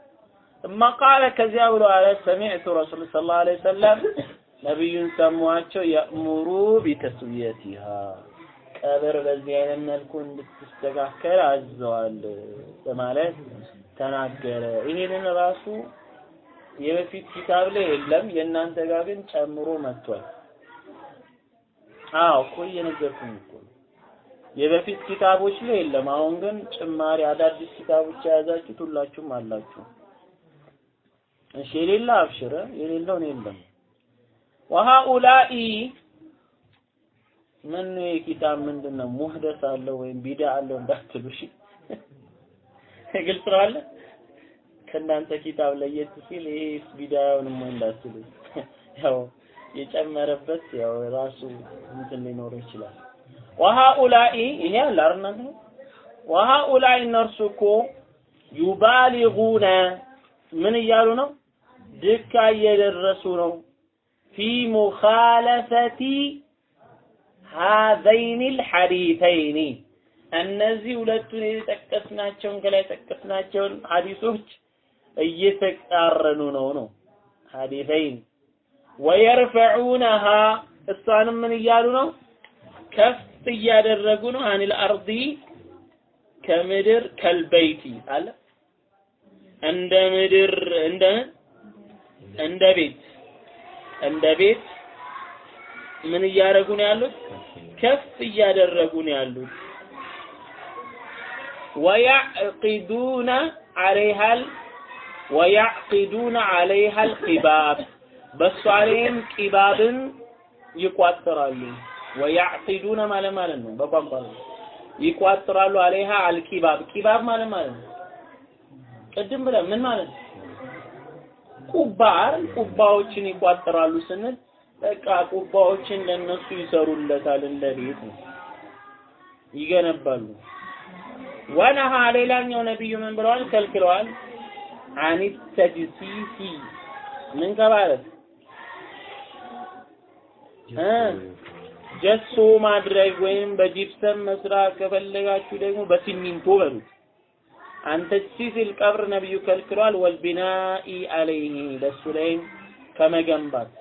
እማ ቃለ ከዚያ ብሎ አለ ሰሚዕቱ ረሱል ሰለላሁ ዐለይሂ ወሰለም ነቢዩን ሰሟቸው የእሙሩ ቢተስዊየቲሃ ቀብር በዚህ አይነት መልኩ እንድትስተካከል አዘዋል በማለት ተናገረ። ይሄንን ራሱ የበፊት ኪታብ ላይ የለም፣ የእናንተ ጋር ግን ጨምሮ መጥቷል። አዎ እኮ እየነገርኩኝ እኮ የበፊት ኪታቦች ላይ የለም። አሁን ግን ጭማሪ አዳዲስ ኪታቦች የያዛችሁት ሁላችሁም አላችሁ። እሺ የሌለ አብሽረ የሌለውን የለም። ወሃኡላኢ ምን የኪታብ ምንድነው ሙህደስ አለው ወይም ቢዳ አለው እንዳትሉ እሺ ግልጽ ነው አለ ከእናንተ ኪታብ ለየት ሲል ይሄ ቢዳያውንም እንዳትሉ ያው የጨመረበት ያው ራሱ እንትን ሊኖረው ይችላል። ወሃኡላኢ ይሄ አለ አይደል ወሃኡላኢ እነርሱ እኮ ዩባሊጉነ ምን እያሉ ነው? ድካ እየደረሱ ነው። ፊ ሙኻለፈቲ ሃዘይኒ ልሐዲተይኒ እነዚህ ሁለቱን የጠቀስናቸውን ከላይ የጠቀስናቸውን ሐዲሶች እየተቃረኑ ነው ነው ሐዲተይን ወየርፈዑነሃ እሷንም ምን እያሉ ነው? ከፍ እያደረጉ ነው። አኒል አርዲ ከምድር ከልበይቲ አለ እንደ ምድር እንደ እንደ ቤት እንደ ቤት ምን እያደረጉ ነው ያሉት? ከፍ እያደረጉ ነው ያሉት። ወያዕቂዱነ ዐለይሃል ወያዕቂዱነ ዐለይሃል ቂባብ በሷ ላይም ቂባብን ይቋጥራሉ። ወያዕቂዱነ ማለት ማለት ነው በቋንቋ ይቋጥራሉ። አለይሃ አልቂባብ ቂባብ ማለት ማለት ነው። ቅድም ብለን ምን ማለት ነው? ቁባ አይደል? ቁባዎችን ይቋጥራሉ ስንል በቃ ቁባዎችን ለነሱ ይሰሩለታል እንደ ቤት ነው ይገነባሉ። ወነሃ ሌላኛው ነብዩ ምን ብለዋል? ከልክለዋል። አኒት ተጅሲሲ ምን ከማለት እ ጀሶ ማድረግ ወይም በጂፕሰም መስራት ከፈለጋችሁ ደግሞ በሲሚንቶ በሉት። አንተ ሲሲል ቀብር ነብዩ ከልክሏል። ወልቢናኢ አለይህ በሱ ላይም ከመገንባት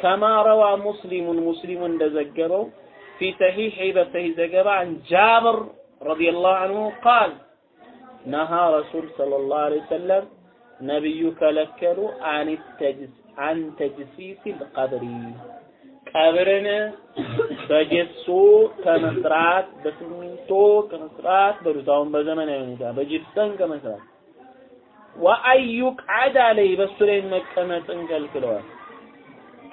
ከማ ረዋ ሙስሊሙን ሙስሊሙ እንደዘገበው ፊ ሰሒሕ በሰሒሕ ዘገባ አን ጃብር ረዲየላሁ አንሁ ቃል ነሃ ረሱል ሰለላሁ ዐለይሂ ወሰለም ነብዩ ከለከሉ አን ተጅሲሲል ቀብሪ ቀብርን በጀሶ ከመስራት በሲሚንቶ ከመስራት አሁን በዘመናዊ ሁኔታ በጂፕሰን ከመስራት። ወአዩቅዐድ አለይ በሱ ላይ መቀመጥን ከልክለዋል።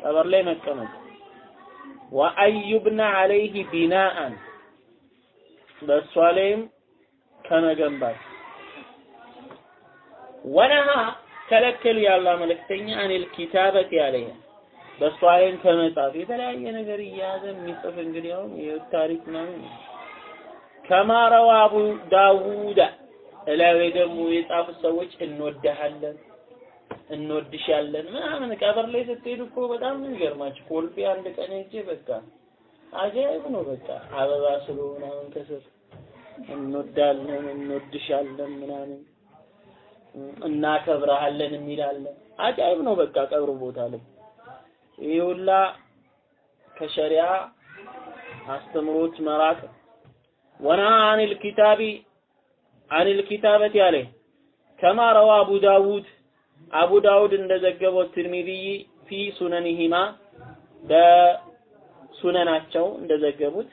ቀብር ላይ መቀመጥ። ወአዩብና አለይህ ቢናአን በእሷ ላይም ከመገንባት። ወነሃ ከለከሉ የአላህ መልእክተኛ አኒል ኪታበት ያለይህ በእሷ ላይም ከመጻፍ የተለያየ ነገር እየያዘ የሚጽፍ እንግዲህ አሁን የታሪክ ምናምን ከማ ረዋ አቡ ዳውድ እላዩ ደግሞ የጻፉት ሰዎች እንወድሃለን እንወድሻለን ምናምን ቀብር ላይ ስትሄዱ እኮ በጣም ነው የሚገርማችሁ። ኮልፌ አንድ ቀን ሄጄ በቃ አጃይብ ነው በቃ አበባ ስሎ ምናምን ከስር እንወዳለን እንወድሻለን ምናምን እናከብረሃለን የሚላለን አጃይብ ነው በቃ ቀብሩ ቦታ ላይ ይህ ሁላ ከሸሪያ አስተምሮች መራቅ። ወና አኒል ኪታቢ አኒል ኪታበት ያለ ከማ ረዋ አቡ ዳውድ አቡ ዳውድ እንደዘገበው ትርሚዚ ፊ ሱነኒሂማ በሱነናቸው እንደዘገቡት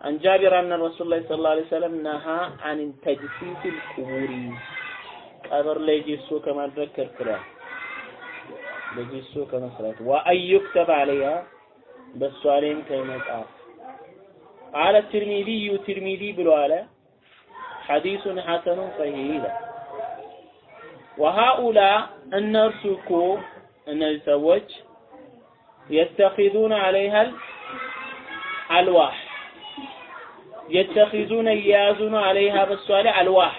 አን ጃቢር አነ ረሱሉላህ ሰለላሁ ዐለይሂ ወሰለም ነሃ አን ተጅሲሲል ቁቡሪ ቀብር ላይ ጄሶ ከማድረግ ከልክሏል። በጄሶ ከመስራት ወአዩክተብ አለይሃ በሷ ላይም ከመጻፍ ቃለ ትርሚዚዩ ትርሚዚ ብሎ አለ ሐዲሱን ሐሰኑን ሰሂህ ይላል። ወሃኡላ እነርሱ እኮ እነዚህ ሰዎች የተኺዙነ ዐለይሃል አልዋህ የተኺዙነ እየያዙ ነው ዐለይሃ በሷ ላይ አልዋህ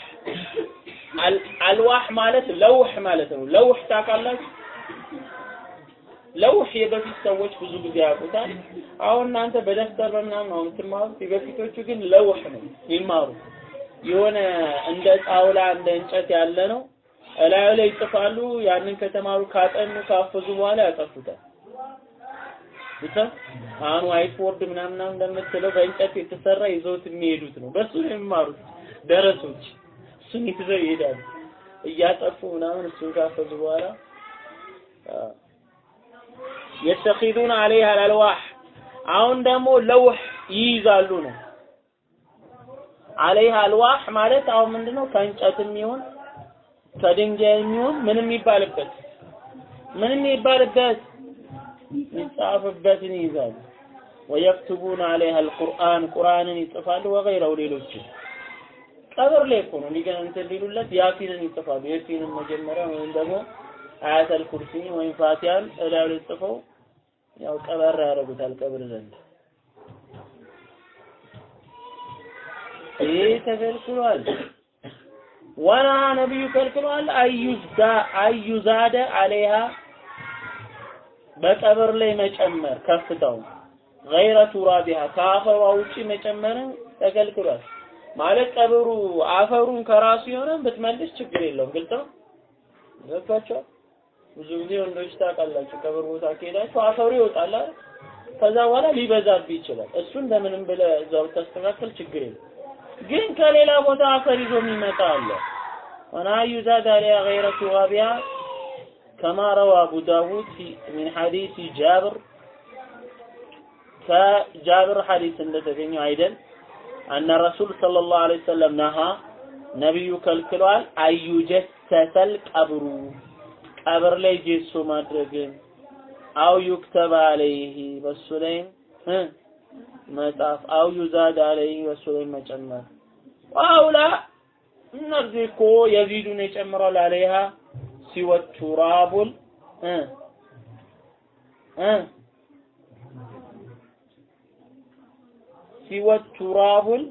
አልዋህ ማለት ለውህ ማለት ነው። ለውህ ታውቃላችሁ? ለውህ የበፊት ሰዎች ብዙ ጊዜ ያውቁታል። አሁን እናንተ በደፍተር በምናምን ነው የምትማሩት። የበፊቶቹ ግን ለውህ ነው ይማሩ። የሆነ እንደ ጣውላ እንደ እንጨት ያለ ነው። እላዩ ላይ ይጽፋሉ። ያንን ከተማሩ ካጠኑ ካፈዙ በኋላ ያጠፉታል። ብቻ አሁን ዋይት ቦርድ ምናምን እንደምትለው በእንጨት የተሰራ ይዘውት የሚሄዱት ነው። በሱ ነው የሚማሩት ደረሶች። እሱን ይዘው ይሄዳሉ እያጠፉ ምናምን እሱን ካፈዙ በኋላ የተኺዱን አለይሃ አልዋህ አሁን ደግሞ ለውህ ይይዛሉ ነው። አለይሃ አልዋህ ማለት አሁን ምንድነው ከእንጨትም ይሁን ከድንጋይም ይሁን ምንም ይባልበት ምንም ይባልበት ይጻፍበትን ይይዛሉ። ወየክቱቡን አለይሃ አልቁርአን ቁርአንን ይጽፋሉ። ወገይረው ሌሎችን ቀብር ላይ እኮ ነው ሊገን እንትን ሊሉለት ያሲንን ይጽፋሉ። ያሲንን መጀመሪያ ወይም ደግሞ አያተል ኩርሲ ወይም ፋቲሃን እላዩ ላይ ጽፈው ያው ቀበር ያደርጉታል ቀብር ዘንድ። ይህ ተከልክሏል። ወና ነብዩ ከልክሏል። አዩዛ አዩዛደ አለይሃ በቀብር ላይ መጨመር ከፍታው ገይረ ቱራቢሃ ከአፈሯ ውጪ መጨመርን ተከልክሏል። ማለት ቀብሩ አፈሩን ከራሱ የሆነ ብትመልስ ችግር የለውም። ግልጽ ነው። ገብቷቸዋል። ብዙ ጊዜ ወንዶች ታውቃላችሁ፣ ቀብር ቦታ ከሄዳችሁ አፈሩ ይወጣል አይደል? ከዛ በኋላ ሊበዛብህ ይችላል። እሱን እንደምንም ብለህ እዛው ተስተካከል፣ ችግር የለም። ግን ከሌላ ቦታ አፈር ይዞ የሚመጣ አለ። ወና ዩዛድ አለያ ገይረ ቱራቢሃ كما روى أبو داود من حديث جابر ከጃብር ሐዲስ እንደተገኘው አይደል أن الرسول صلى الله عليه وسلم نهى ነብዩ ከልክሏል። أن يجصص القبر ቀብር ላይ ጄሶ ማድረግን أو يكتب عليه በሱ ላይም መጻፍ أو يزاد عليه በሱ ላይ መጨመር አውላ እነዚህ እኮ የዚዱን የጨምራል አለይሃ ሲወት ቱራቡል ሲወት ቱራቡል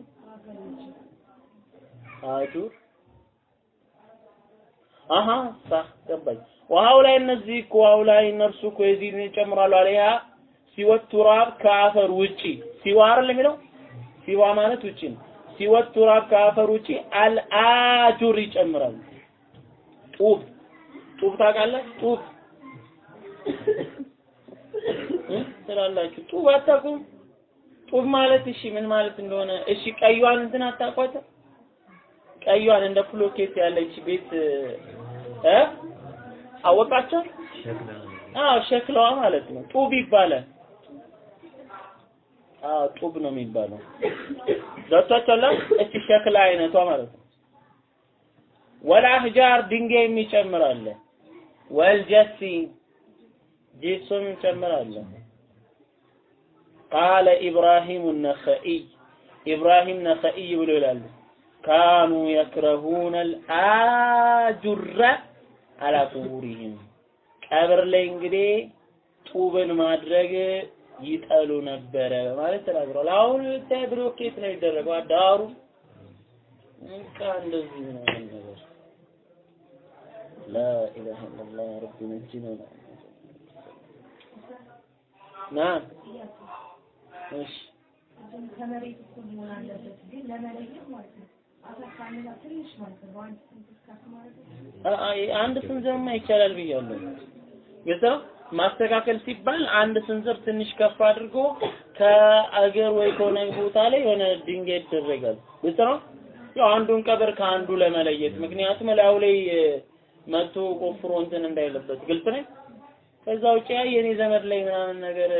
አጁር አሃ ሳህ ገባኝ። ውሃው ላይ እነዚህ እኮ ውሃው ላይ እነርሱ እኮ የዚህን ይጨምራሉ አለያ ሲወት ቱራብ ከአፈር ውጪ ሲዋ አይደል የሚለው ሲዋ ማለት ውጪ ነው። ሲወት ቱራብ ከአፈር ውጪ አልአጁር ይጨምራሉ። ጡብ ጡብ ታውቃለህ? ጡብ ትላላችሁ። ጡብ አታውቁም? ጡብ ማለት እሺ ምን ማለት እንደሆነ እሺ ቀዩን እንትን አታውቋትም? ቀዩን እንደ ብሎኬት ያለች ቤት እ አወቃቸው? አዎ ሸክላዋ ማለት ነው። ጡብ ይባላል። አዎ ጡብ ነው የሚባለው። ገብቷችኋል? እቺ ሸክላ አይነቷ ማለት ነው። ወላ አህጃር ድንጋይ የሚጨምራለ ወልጀሲ ጂሱም ይጨምራለ ቃለ ኢብራሂም ነኸኢይ ኢብራሂም ነኸኢይ ብሎ ይላሉ ካኑ የክረሁነ አልአጁረ አላ ቁቡሪሂም ቀብር ላይ እንግዲህ ጡብን ማድረግ ይጠሉ ነበረ ማለት ተናግሯል። አሁን ብታይ ብሎኬት ነው የሚደረገው? አዳሩ? በቃ እንደዚህ ነው ነገር። ላ ኢለላህ ረቢ ነጂና ናም እሺ። ከመሬት መሆን አለበት፣ ግን ለመለየት ማለት ነው። አንድ ስንዝርማ ይቻላል ብያለሁ። ግልጽ ማስተካከል ሲባል አንድ ስንዝር ትንሽ ከፍ አድርጎ ከአገር ወይ ከሆነ ቦታ ላይ የሆነ ድንጋይ ይደረጋል። ግልጽ ያው አንዱን ቀብር ከአንዱ ለመለየት ምክንያቱም ላዩ ላይ መጥቶ ቆፍሮ እንትን እንዳይለበት ግልጽ ነው። ከዛ ያ የኔ ዘመድ ላይ ምናምን ነገር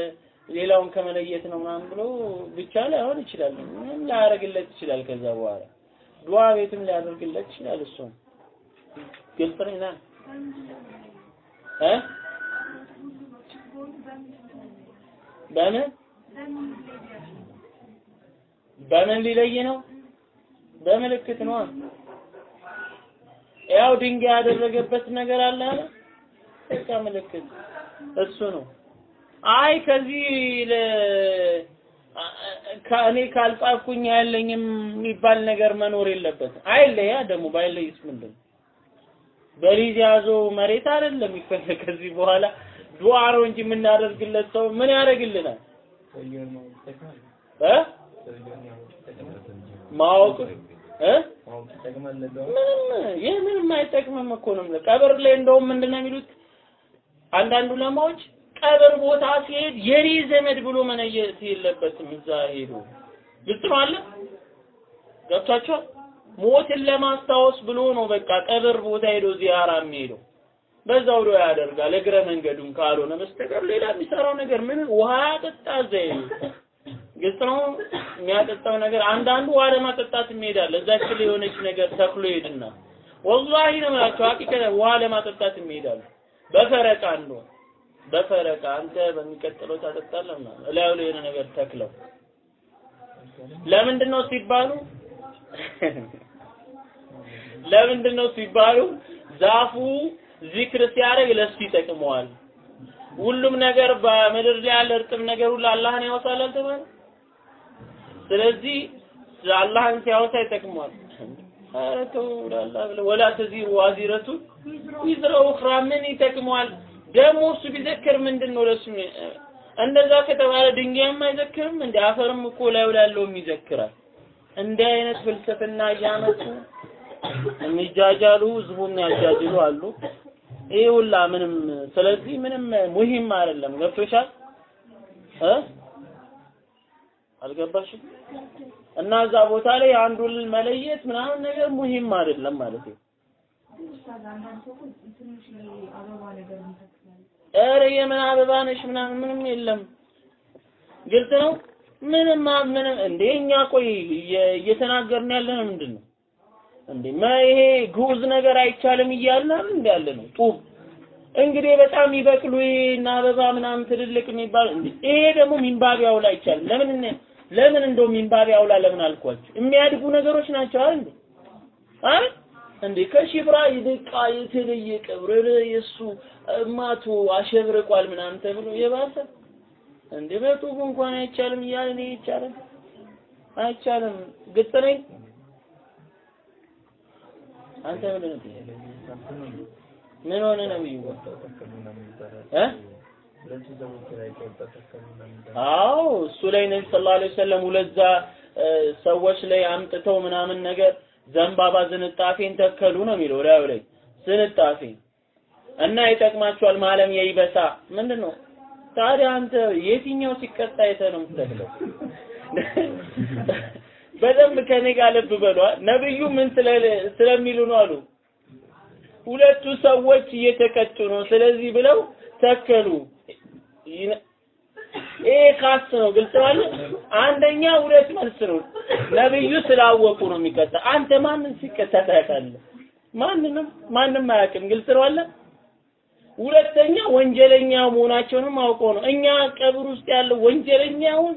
ሌላውን ከመለየት ነው ምናምን ብሎ ብቻ ላይሆን ይችላል። ምንም ላያደርግለት ይችላል። ከዛ በኋላ ዱዓ ቤትም ሊያደርግለት ይችላል። እሱም ግልጽ ነው ና እ በምን በምን ሊለይ ነው? በምልክት ነው። ያው ድንጋይ ያደረገበት ነገር አለ አለ በቃ ምልክት እሱ ነው። አይ ከዚህ ከእኔ ካልጻፍኩኝ ያለኝም የሚባል ነገር መኖር የለበትም። አይለያ ደግሞ ባይለይስ ምንድን? በሊዝ ያዘው መሬት አይደለም ይፈለግ <laughs> ከዚህ በኋላ ዱዓ ነው እንጂ የምናደርግለት ሰው ምን ያደርግልናል? ማወቅ ምንም ምንም አይጠቅምም እኮ ነው ቀብር ላይ እንደውም ምንድን ነው የሚሉት አንዳንድ ዑለማዎች ቀብር ቦታ ሲሄድ የኔ ዘመድ ብሎ መነየት የለበትም። እዛ ሄዶ ግልጽ ነው አለ ገብቷቸዋል። ሞትን ለማስታወስ ብሎ ነው በቃ ቀብር ቦታ ሄዶ ዚያራ የሚሄደው። በዛው ዶ ያደርጋል እግረ መንገዱን ካልሆነ በስተቀር ሌላ የሚሰራው ነገር ምን ውሃ ያጠጣ እዛ ግልጽ ነው የሚያጠጣው ነገር አንዳንዱ ውሃ ለማጠጣት ይሄዳል። እዛች የሆነች ነገር ተክሎ ይሄድና ወላሂ ነው የምላቸው ሀቂቀት ውሃ ለማጠጣት ይሄዳሉ። በፈረቃ እንደው በፈረቃ አንተ በሚቀጥለው ታጠጣለህ ምናምን እላዩ ላይ የሆነ ነገር ተክለው ለምንድን ነው ሲባሉ ለምንድን ነው ሲባሉ ዛፉ ዚክር ሲያደርግ ለሱ ይጠቅመዋል። ሁሉም ነገር በምድር ላይ ያለ እርጥብ ነገር ሁሉ አላህን ያወሳል አልተባለ? ስለዚህ አላህን ሲያወሳ ይጠቅመዋል። ኧረ ተው ወላ ተዚሩ ዋዚረቱ ዊዝረ ኡኽራ ምን ይጠቅመዋል? ደግሞ እሱ ቢዘክር ምንድን ነው ለሱ እንደዛ ከተባለ ድንጋይም አይዘክርም እንደ አፈርም እኮ ላዩ ላይ ያለውም ይዘክራል። እንዲህ አይነት ፍልስፍና እያመጡ የሚጃጃሉ ህዝቡን ያጃጅሉ አሉ። ይሄ ሁላ ምንም ስለዚህ ምንም ሙሂም አይደለም። ገብቶሻል እ አልገባሽም? እና እዛ ቦታ ላይ አንዱን መለየት ምናምን ነገር ሙሂም አይደለም ማለት ነው። ኧረ የምን አበባ ነሽ ምናምን ምንም የለም። ግልጽ ነው። ምንም ምንም እንዴ እኛ ቆይ እየ- እየተናገርን ያለነው ምንድን ነው እንዴ? ይሄ ግዑዝ ነገር አይቻልም እያልን አይደል እንደ ያለ ነው። ጡብ እንግዲህ በጣም ይበቅሉ እና አበባ ምናምን ትልልቅ የሚባል እንዴ ይሄ ደግሞ ሚንባቢ አውላ አይቻልም። ለምን ለምን እንደው ሚንባቢ አውላ ለምን አልኳቸው? የሚያድጉ ነገሮች ናቸው አይደል እንዴ? አይደል እንዴ ከሽብራ ይልቃ የተለየ ቀብር የሱ ማቱ አሸብርቋል ምናምን ተብሎ የባሰ እንዴ በጡቡ እንኳን አይቻልም እያለ እኔ ይቻላል አይቻልም። ግልጽ ነኝ። አንተ ምንድን ነው? ምን ሆነ እ አዎ እሱ ላይ ነቢ ሰለላሁ ዐለይሂ ወሰለም ሁለዛ ሰዎች ላይ አምጥተው ምናምን ነገር ዘንባባ ዝንጣፌን ተከሉ ነው የሚለው ላዩ ላይ ዝንጣፌ እና ይጠቅማቸዋል ማለም የይበሳ ምንድን ነው ታዲያ አንተ የትኛው ሲቀጣ አይተህ ነው የምትተክለው? በደንብ ከኔ ጋር ልብ በሏ። ነብዩ ምን ስለ- ስለሚሉ ነው አሉ። ሁለቱ ሰዎች እየተቀጡ ነው፣ ስለዚህ ብለው ተከሉ። ይሄ ካስ ነው፣ ግልጽ ነው። አንደኛ ሁለት መልስ ነው። ነብዩ ስላወቁ ነው የሚቀጣ። አንተ ማንን ሲቀጣ ታውቃለህ? ማንንም ማንም አያውቅም። ግልጽ ነው አለ ሁለተኛ ወንጀለኛ መሆናቸውንም አውቀው ነው። እኛ ቀብር ውስጥ ያለው ወንጀለኛውን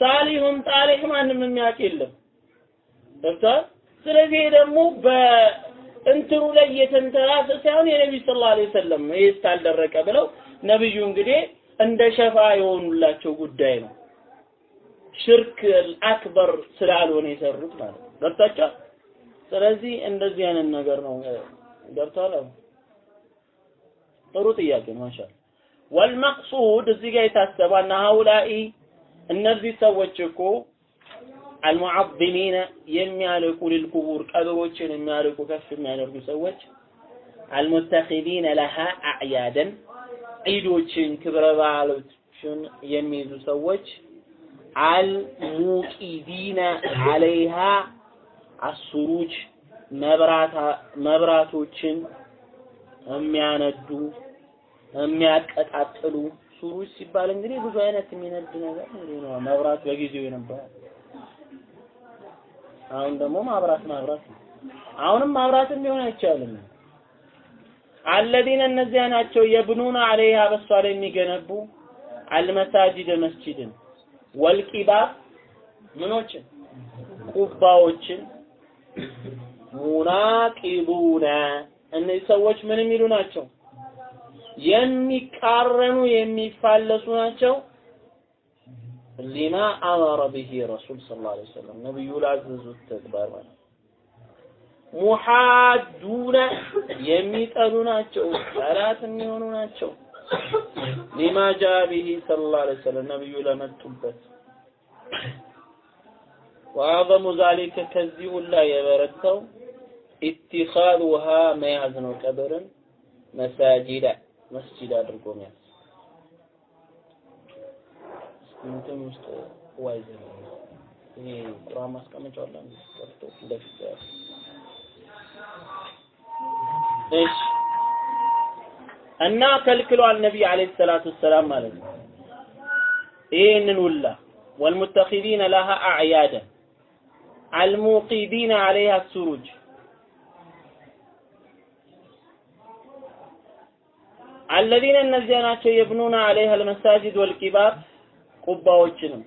ሳሊሁን ጣሊህ ማንም የሚያውቅ የለም። ገብቶሃል? ስለዚህ ደግሞ በእንትኑ ላይ የተንተራሰ ሳይሆን የነቢዩ ሰለላሁ ዐለይሂ ወሰለም ይሄ እስካልደረቀ ብለው ነብዩ እንግዲህ እንደ ሸፋ የሆኑላቸው ጉዳይ ነው። ሽርክ አክበር ስላልሆነ የሰሩት ማለት ነው። ገብታችኋል? ስለዚህ እንደዚህ አይነት ነገር ነው። ገብቶሃል? ጥሩ ጥያቄ ነው ማሻአላ ወልመቅሱድ እዚህ ጋር የታሰበው እና ሀውላኢ እነዚህ ሰዎች እኮ አልሙዓዚሚነ የሚያልቁ ልልኩቡር ቀብሮችን የሚያልቁ ከፍ የሚያደርጉ ሰዎች አልሙተኺዚነ ለሃ አዕያደን ዒዶችን ክብረ በዓሎችን የሚይዙ ሰዎች አልሙቂዲነ አለይሃ አሱሩጅ መብራቶችን የሚያነዱ የሚያቀጣጥሉ ሱሩጅ ሲባል እንግዲህ ብዙ አይነት የሚነድ ነገር እንግዲህ ነው። መብራት በጊዜው የነበረ አሁን ደግሞ ማብራት ማብራት አሁንም ማብራትም ሊሆን አይቻልም። አለዚነ እነዚያ ናቸው የብኑና አለይሃ በሷ ላይ የሚገነቡ አልመሳጅድ መስጂድን ወልቂባብ ምኖችን ቁባዎችን ሙናቂቡነ እነዚህ ሰዎች ምን የሚሉ ናቸው? የሚቃረኑ የሚፋለሱ ናቸው። ሊማ አመረ ቢሂ ረሱል ሰለላሁ ዐለይሂ ወሰለም ነብዩ ላዘዙት ተግባር ማለት ሙሐዱነ የሚጠሉ ናቸው፣ ጠላት የሚሆኑ ናቸው። ሊማ ጃ ቢሂ ሰለላሁ ዐለይሂ ወሰለም ነብዩ ለመጡበት وأعظم ذلك ከዚህ ሁላ የበረታው اتخاذها መያዝ ነው። ቀብርን مساجد መስጂድ አድርጎ መያዝ እንትን ውስጥ ዋይዝ ይሄ ቁርአን ማስቀመጫው አለ እንዴ? እሺ እና ከልክሏል ነብይ አለይሂ ሰላቱ ሰላም ማለት ነው። ይህንን ሁላ ወልሙተኺዚነ ለሃ አዕያደ አልሙቂዲነ አለይሃ ሱሩጅ አለዚነ እነዚያ ናቸው የብኑና አለይሃ አልመሳጅድ ወልቂባር ቁባዎችንም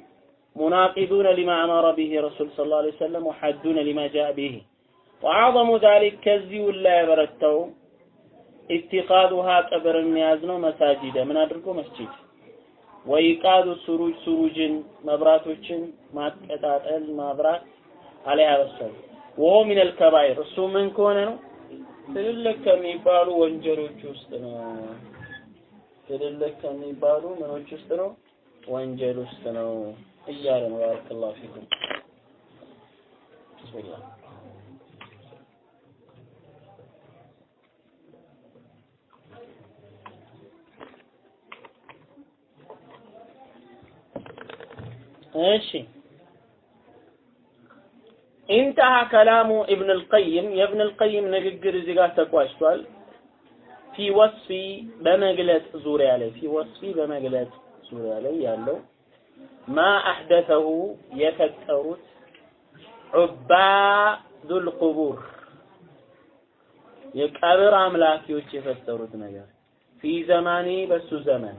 ሙናቂዱነ ሊማ አመረ ቢሂ ረሱል ሰለላሁ ዐለይሂ ወሰለም ወሐዱነ ሊማ ጃአ ቢሂ ወአዕظሙ ዛሊክ ከዚህ ሁላ ያበረታው ኢትኻዙሃ ቀብርን መያዝ ነው። መሳጂደ ምን አድርጎ መስጂድ ወኢቃዱ ሱሩጅ ሱሩጅን መብራቶችን ማቀጣጠል ማብራት አለያ በሰል ወሆ ሚነል ከባይር እሱ ምን ከሆነ ነው? ትልልቅ ከሚባሉ ወንጀሎች ውስጥ ነው። ትልልቅ ከሚባሉ ምኖች ውስጥ ነው? ወንጀል ውስጥ ነው እያለ እሺ። ኢንተሃ ከላሙ ኢብን አልቀይም የኢብን አልቀይም ንግግር እዚህ ጋር ተቋጭቷል። ፊ ወስፊ በመግለጽ ዙሪያ ላይ ፊ ወስፊ በመግለጽ ዙሪያ ላይ ያለው ማ አሕደተሁ የፈጠሩት ዑባዱል ቁቡር የቀብር አምላኪዎች የፈጠሩት ነገር። ፊ ዘማኒ በሱ ዘመን።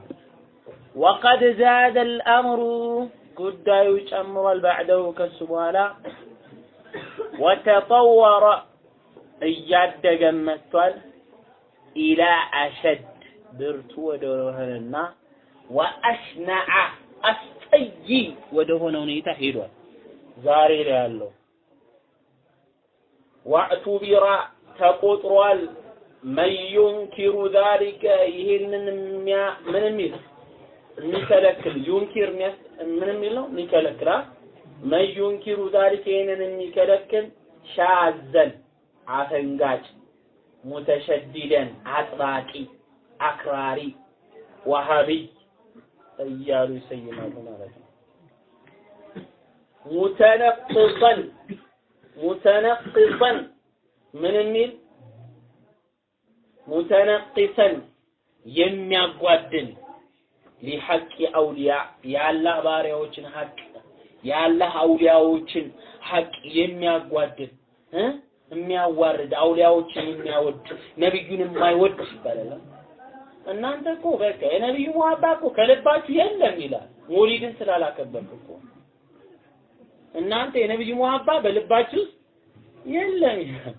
ወቀድ ዛደ አልአምሩ ጉዳዩ ጨምሯል ባዕደሁ ከሱ በኋላ ወተጠወረ እያደገ መጥቷል ኢላ አሸድ ብርቱ ወደ ሆነና ወአሽነዐ አስጠይ ወደ ሆነ ሁኔታ ሄዷል። ዛሬ ላይ ያለው ወዕቱቢራ ተቆጥሯል። من ينكر ذلك ይሄንን ምን የሚል የሚከለክል ينكر ምን የሚል ነው የሚከለክል من ينكر ذلك ይሄንን የሚከለክል شاذا አፈንጋጭ متشددا አጥባቂ አክራሪ ዋሃቢይ እያሉ ይሰይማሉ ማለት ነው። متنقصا ሙተነቅሰን ምን የሚል? ሙተነቅሰን የሚያጓድል ሊሐቅ አውሊያ የአላህ ባሪያዎችን ሐቅ የአላህ አውሊያዎችን ሐቅ የሚያጓድል የሚያዋርድ አውሊያዎችን የሚያወድ ነብዩን የማይወድ ይባላል። እናንተ እኮ በቃ የነብዩ መሐባ እኮ ከልባችሁ የለም ይላል። ሞሊድን ስላላከበርክ እኮ እናንተ የነብዩ መሐባ በልባችሁ ውስጥ የለም ይላል።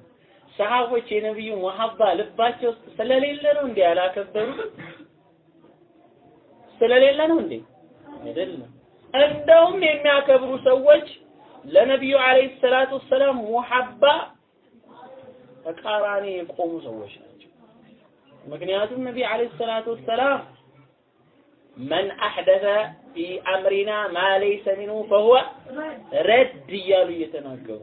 ሰሃቦች የነብዩ መሐባ ልባቸው ውስጥ ስለሌለ ነው እንዴ ያላከበሩት? ስለሌለ ነው እንዴ? አይደለም። እንደውም የሚያከብሩ ሰዎች ለነቢዩ አለይሂ ሰላቱ ወሰላም ሙሐባ ተቃራኒ የቆሙ ሰዎች ናቸው። ምክንያቱም ነቢ አለይሂ ሰላቱ ወሰላም መን አሕደተ ፊ አምሪና ማ ለይሰ ሚንሁ ፈሁወ ረድ እያሉ እየተናገሩ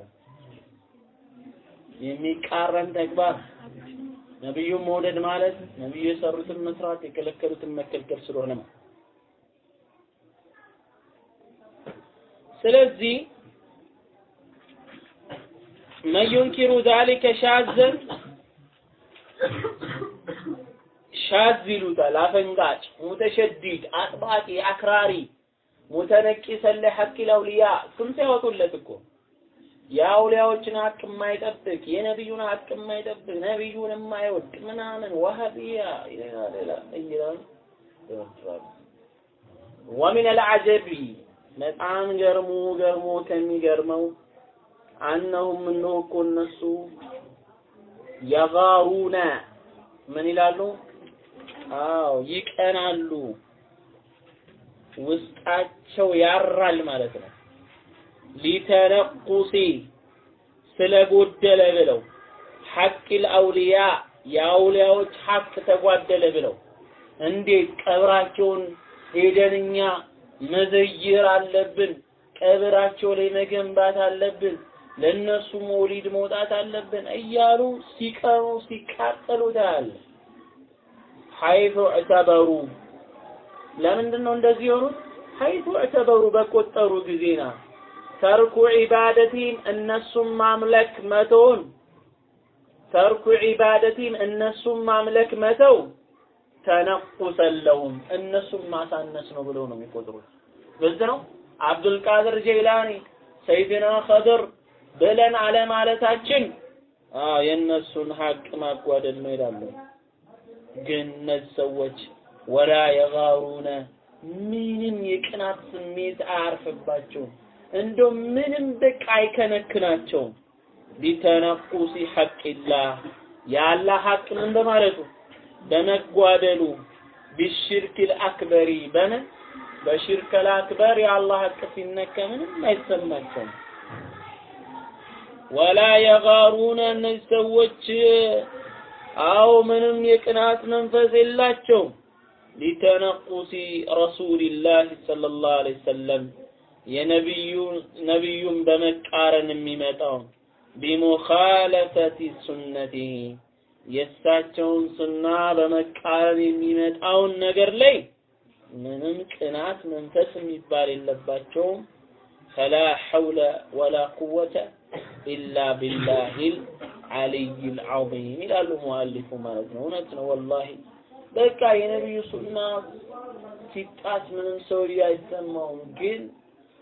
የሚቃረን ተግባር ነቢዩን መውደድ ማለት ነቢዩ የሰሩትን መስራት የከለከሉትን መከልከል ስለሆነ ነው። ስለዚህ መን ዩንኪሩ ዛሊከ ሻዘን ሻዝ ይሉታል፣ አፈንጋጭ፣ ሙተሸዲድ፣ አጥባቂ፣ አክራሪ፣ ሙተነቂሰን ለሐቂል አውሊያ ስም ሲያወጡለት እኮ የአውሊያዎችን ሀቅ የማይጠብቅ የነቢዩን ሀቅ የማይጠብቅ ነቢዩን የማይወድ ምናምን ዋሃቢያ ሌላ ሌላ ይወጥራሉ። ወሚን አልዐጀቢ በጣም ገርሞ ገርሞ ከሚገርመው አነሁም እነሆ እኮ እነሱ የጋሩነ ምን ይላሉ? አዎ ይቀናሉ። ውስጣቸው ያራል ማለት ነው። ሊተነቁሲ ስለጎደለ ብለው ሐቂል አውሊያ የአውሊያዎች ሐቅ ተጓደለ ብለው እንዴት ቀብራቸውን ሄደን እኛ መዘይር አለብን፣ ቀብራቸው ላይ መገንባት አለብን፣ ለነሱ መውሊድ መውጣት አለብን እያሉ ሲቀኑ ሲቃጠሉ ታያለህ። ሐይቱ እዕተበሩ ለምንድን ነው እንደዚህ የሆኑት? ሐይቱ እዕተበሩ በቆጠሩ ጊዜና ተርኩ ዒባደቲን እነሱም ማምለክ መተውን። ተርኩ ዒባደቲን እነሱም ማምለክ መተው ተነቁሰን ለሁም እነሱም ማሳነስ ነው ብለው ነው የሚቆጥሩት። ግልጽ ነው። አብዱል ቃድር ጀይላኒ፣ ሰይድና ኸድር ብለን አለማለታችን የእነሱን ሀቅ ማጓደል ነው ይላሉ። ግን እነዚህ ሰዎች ወላ የጋሩነ ምንም የቅናት ስሜት አያርፍባቸውም። እንደው ምንም በቃ አይከነክናቸውም። ቢተነቁሲ ሐቅላህ የአላህ ሐቅ ምን በማለቱ በመጓደሉ ቢሽርክል አክበሪ በምን በሽርከል አክበር የአላህ ሐቅ ሲነካ ምንም አይሰማቸውም። ወላ የጋሩነ እነዚህ ሰዎች አው ምንም የቅናት መንፈስ የላቸውም። ሊተነቁሲ ረሱልላህ ሰለላሁ ዐለይሂ ወሰለም የነቢዩን በመቃረን የሚመጣውን ቢሙኻለፈቲ ሱነቲሂ የእሳቸውን ሱና በመቃረን የሚመጣውን ነገር ላይ ምንም ቅናት መንፈስ የሚባል የለባቸውም። ፈላ ሐውለ ወላ ቁወተ ኢላ ቢላሂል አልይል ዐዚም ይላሉ ሙአሊፉ ማለት ነው። እውነት ነው ወላሂ። በቃ የነቢዩ ሱና ሲጣስ ምንም ሰው አይሰማውም፣ ግን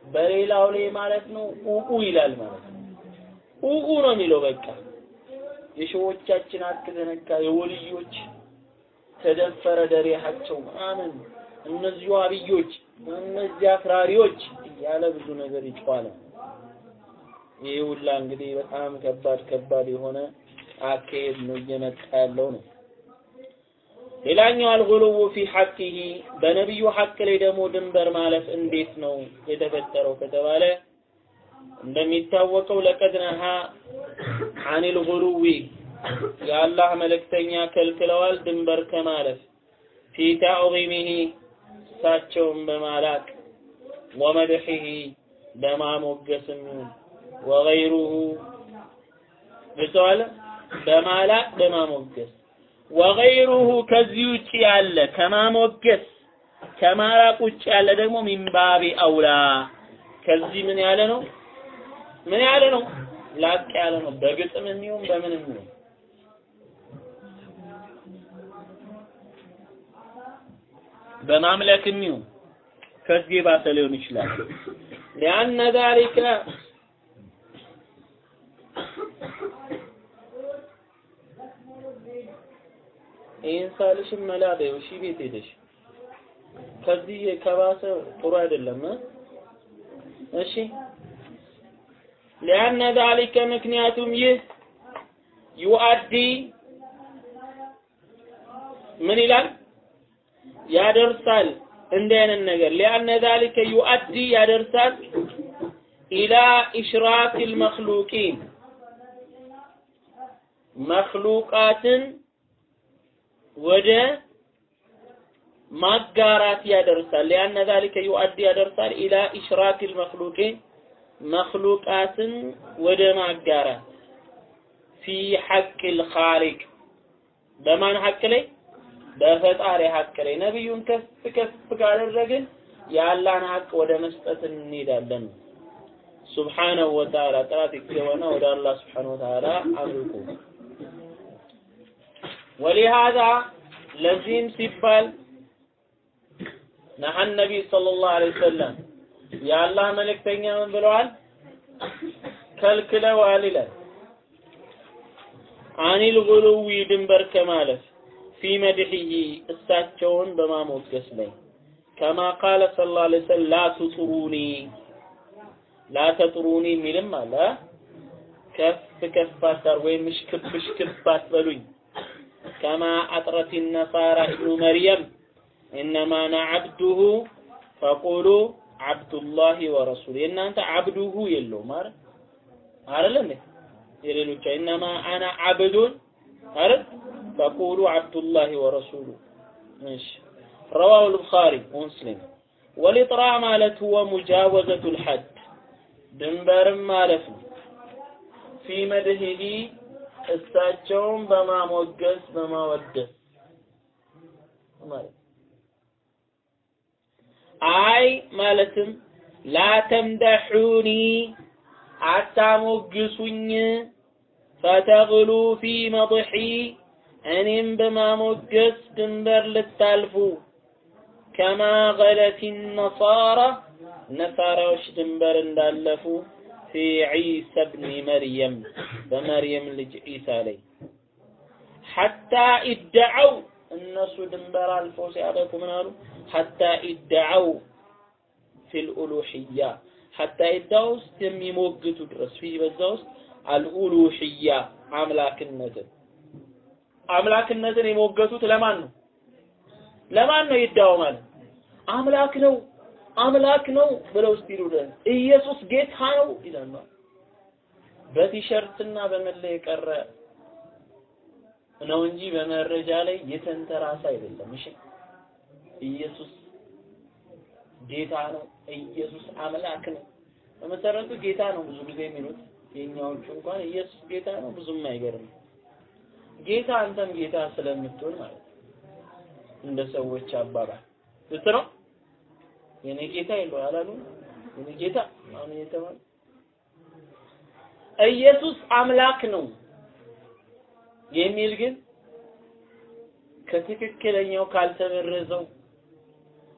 በሌላው ላይ ማለት ነው ኡኡ ይላል ማለት ነው። ኡኡ ነው የሚለው በቃ የሸዎቻችን ሀቅ ተነካ፣ የወልዮች ተደፈረ ደሪያቸው ምናምን እነዚህ ዋብዮች እነዚህ አክራሪዎች እያለ ብዙ ነገር ይጮኻል። ይህ ሁላ እንግዲህ በጣም ከባድ ከባድ የሆነ አካሄድ ነው እየመጣ ያለው ነው። ሌላኛው አልጉሉው ፊ ሐቂሂ በነቢዩ ሐቅ ላይ ደግሞ ድንበር ማለፍ እንዴት ነው የተፈጠረው ከተባለ እንደሚታወቀው ለቀድ ነሃ አኒል ጉሉዊ የአላህ መልእክተኛ ከልክለዋል ድንበር ከማለፍ ፊ ተዕዚሚሂ እሳቸውን በማላቅ ወመድሒሂ በማሞገስም ወገይሩሁ ብተዋለ በማላቅ በማሞገስ ወገይሩሁ ከዚህ ውጭ ያለ ከማሞገስ ከማላቅ ውጭ ያለ ደግሞ ሚንባቢ አውላ። ከዚህ ምን ያለ ነው? ምን ያለ ነው ላቅ ያለ ነው። በግጥም የሚሆን በምንም ይሁን በማምለክም ይሁን ከዚህ የባሰ ሊሆን ይችላል። ሊአነ ዛሊከ ይህን ሳልሽም መላ በይው እሺ ቤት ሄደሽ። ከዚህ ከባሰ ጥሩ አይደለም እሺ لأن ذلك ምክንያቱም ይህ يؤدي ምን ይላል ያደርሳል እንዲህ አይነት ነገር لأن ذلك يؤدي ያደርሳል إلى إشراك المخلوقين መክሉቃትን ወደ ማጋራት ያደርሳል። لأن ذلك يؤدي ያደርሳል إلى إشراك المخلوقين መክሉቃትን ወደ ማጋራት في حق الخالق በማን ሐቅ ላይ? በፈጣሪ ሐቅ ላይ። ነቢዩን ከፍ ከፍ ካደረግን የአላህን ሐቅ ወደ መስጠት እንሄዳለን። ሱብሓነሁ ወተዓላ ጥራት ይገባና ወደ አላህ ሱብሓነሁ ወተዓላ አምልኩ። ወሊሃዛ ለዚህም ሲባል ነሐ ነቢይ ሰለላሁ ዐለይሂ ወሰለም የአላህ መልእክተኛ ምን ብለዋል? ከልክለዋል ይላል አኒል ጉሉዊ ድንበር ከማለፍ ፊ መድሒሂ እሳቸውን በማሞገስ ላይ። ከማ ቃለ ሰለላሁ ዐለይሂ ወሰለም ላ ትጥሩኒ የሚልም አለ። ከፍ ከፍ አታር ወይም እሽክብ እሽክብ አትበሉኝ። ከማ አጥረት ነሳራ ኢብኑ መርየም ኢነማ አና ዐብዱሁ ፈቁሉ አብዱላሂ ወረሱሉ የእናንተ አብዱሁ የለውም አይደል አይደል እንዴ የሌሎች ኢነማ አና አብዱን አይደል ፈቁሉ አብዱላሂ ወረሱሉ እሺ رواه البخاري ومسلم والإطراء ማለት هو مجاوزة الحد ድንበርም ማለፍ ነው ፊ መድሂሂ እሳቸውን በማሞገስ በማወደስ ማለት አይ ማለትም ላተምደሑኒ አታሞግሱኝ ፈተግሉ ፊ መድሒ እኔም በማሞገስ ድንበር ልታልፉ ከማ ገለት ነሳራ ነሳራዎች ድንበር እንዳለፉ ፊ ዒሳ ብኒ መርየም በመርየም ልጅ ዒሳ ላይ። ሐታ ኢደዐው እነሱ ድንበር አልፈው ሲያበቁ ምን አሉ ሐታ ኢደዐው ፊል ኡሉሂያ ሐታ ኢደዐው ውስጥ የሚሞግቱ ድረስ ፊ በዛ ውስጥ አልኡሉሂያ አምላክነትን አምላክነትን የሞገቱት ለማን ነው? ለማን ነው ይዳው ማለት አምላክ ነው አምላክ ነው ብለው ድረስ ኢየሱስ ጌታ ነው ይላሉ። በቲሸርትና በመለያ የቀረ ነው እንጂ በመረጃ ላይ የተንተራሰ አይደለም። እሺ ኢየሱስ ጌታ ነው፣ ኢየሱስ አምላክ ነው። በመሰረቱ ጌታ ነው ብዙ ጊዜ የሚሉት የኛዎቹ እንኳን ኢየሱስ ጌታ ነው ብዙም አይገርም። ጌታ አንተም ጌታ ስለምትሆን ማለት ነው። እንደ ሰዎች አባባል ልት ነው የኔ ጌታ ይለው አላሉ የኔ ጌታ አሁን የተባለ ኢየሱስ አምላክ ነው የሚል ግን ከትክክለኛው ካልተበረዘው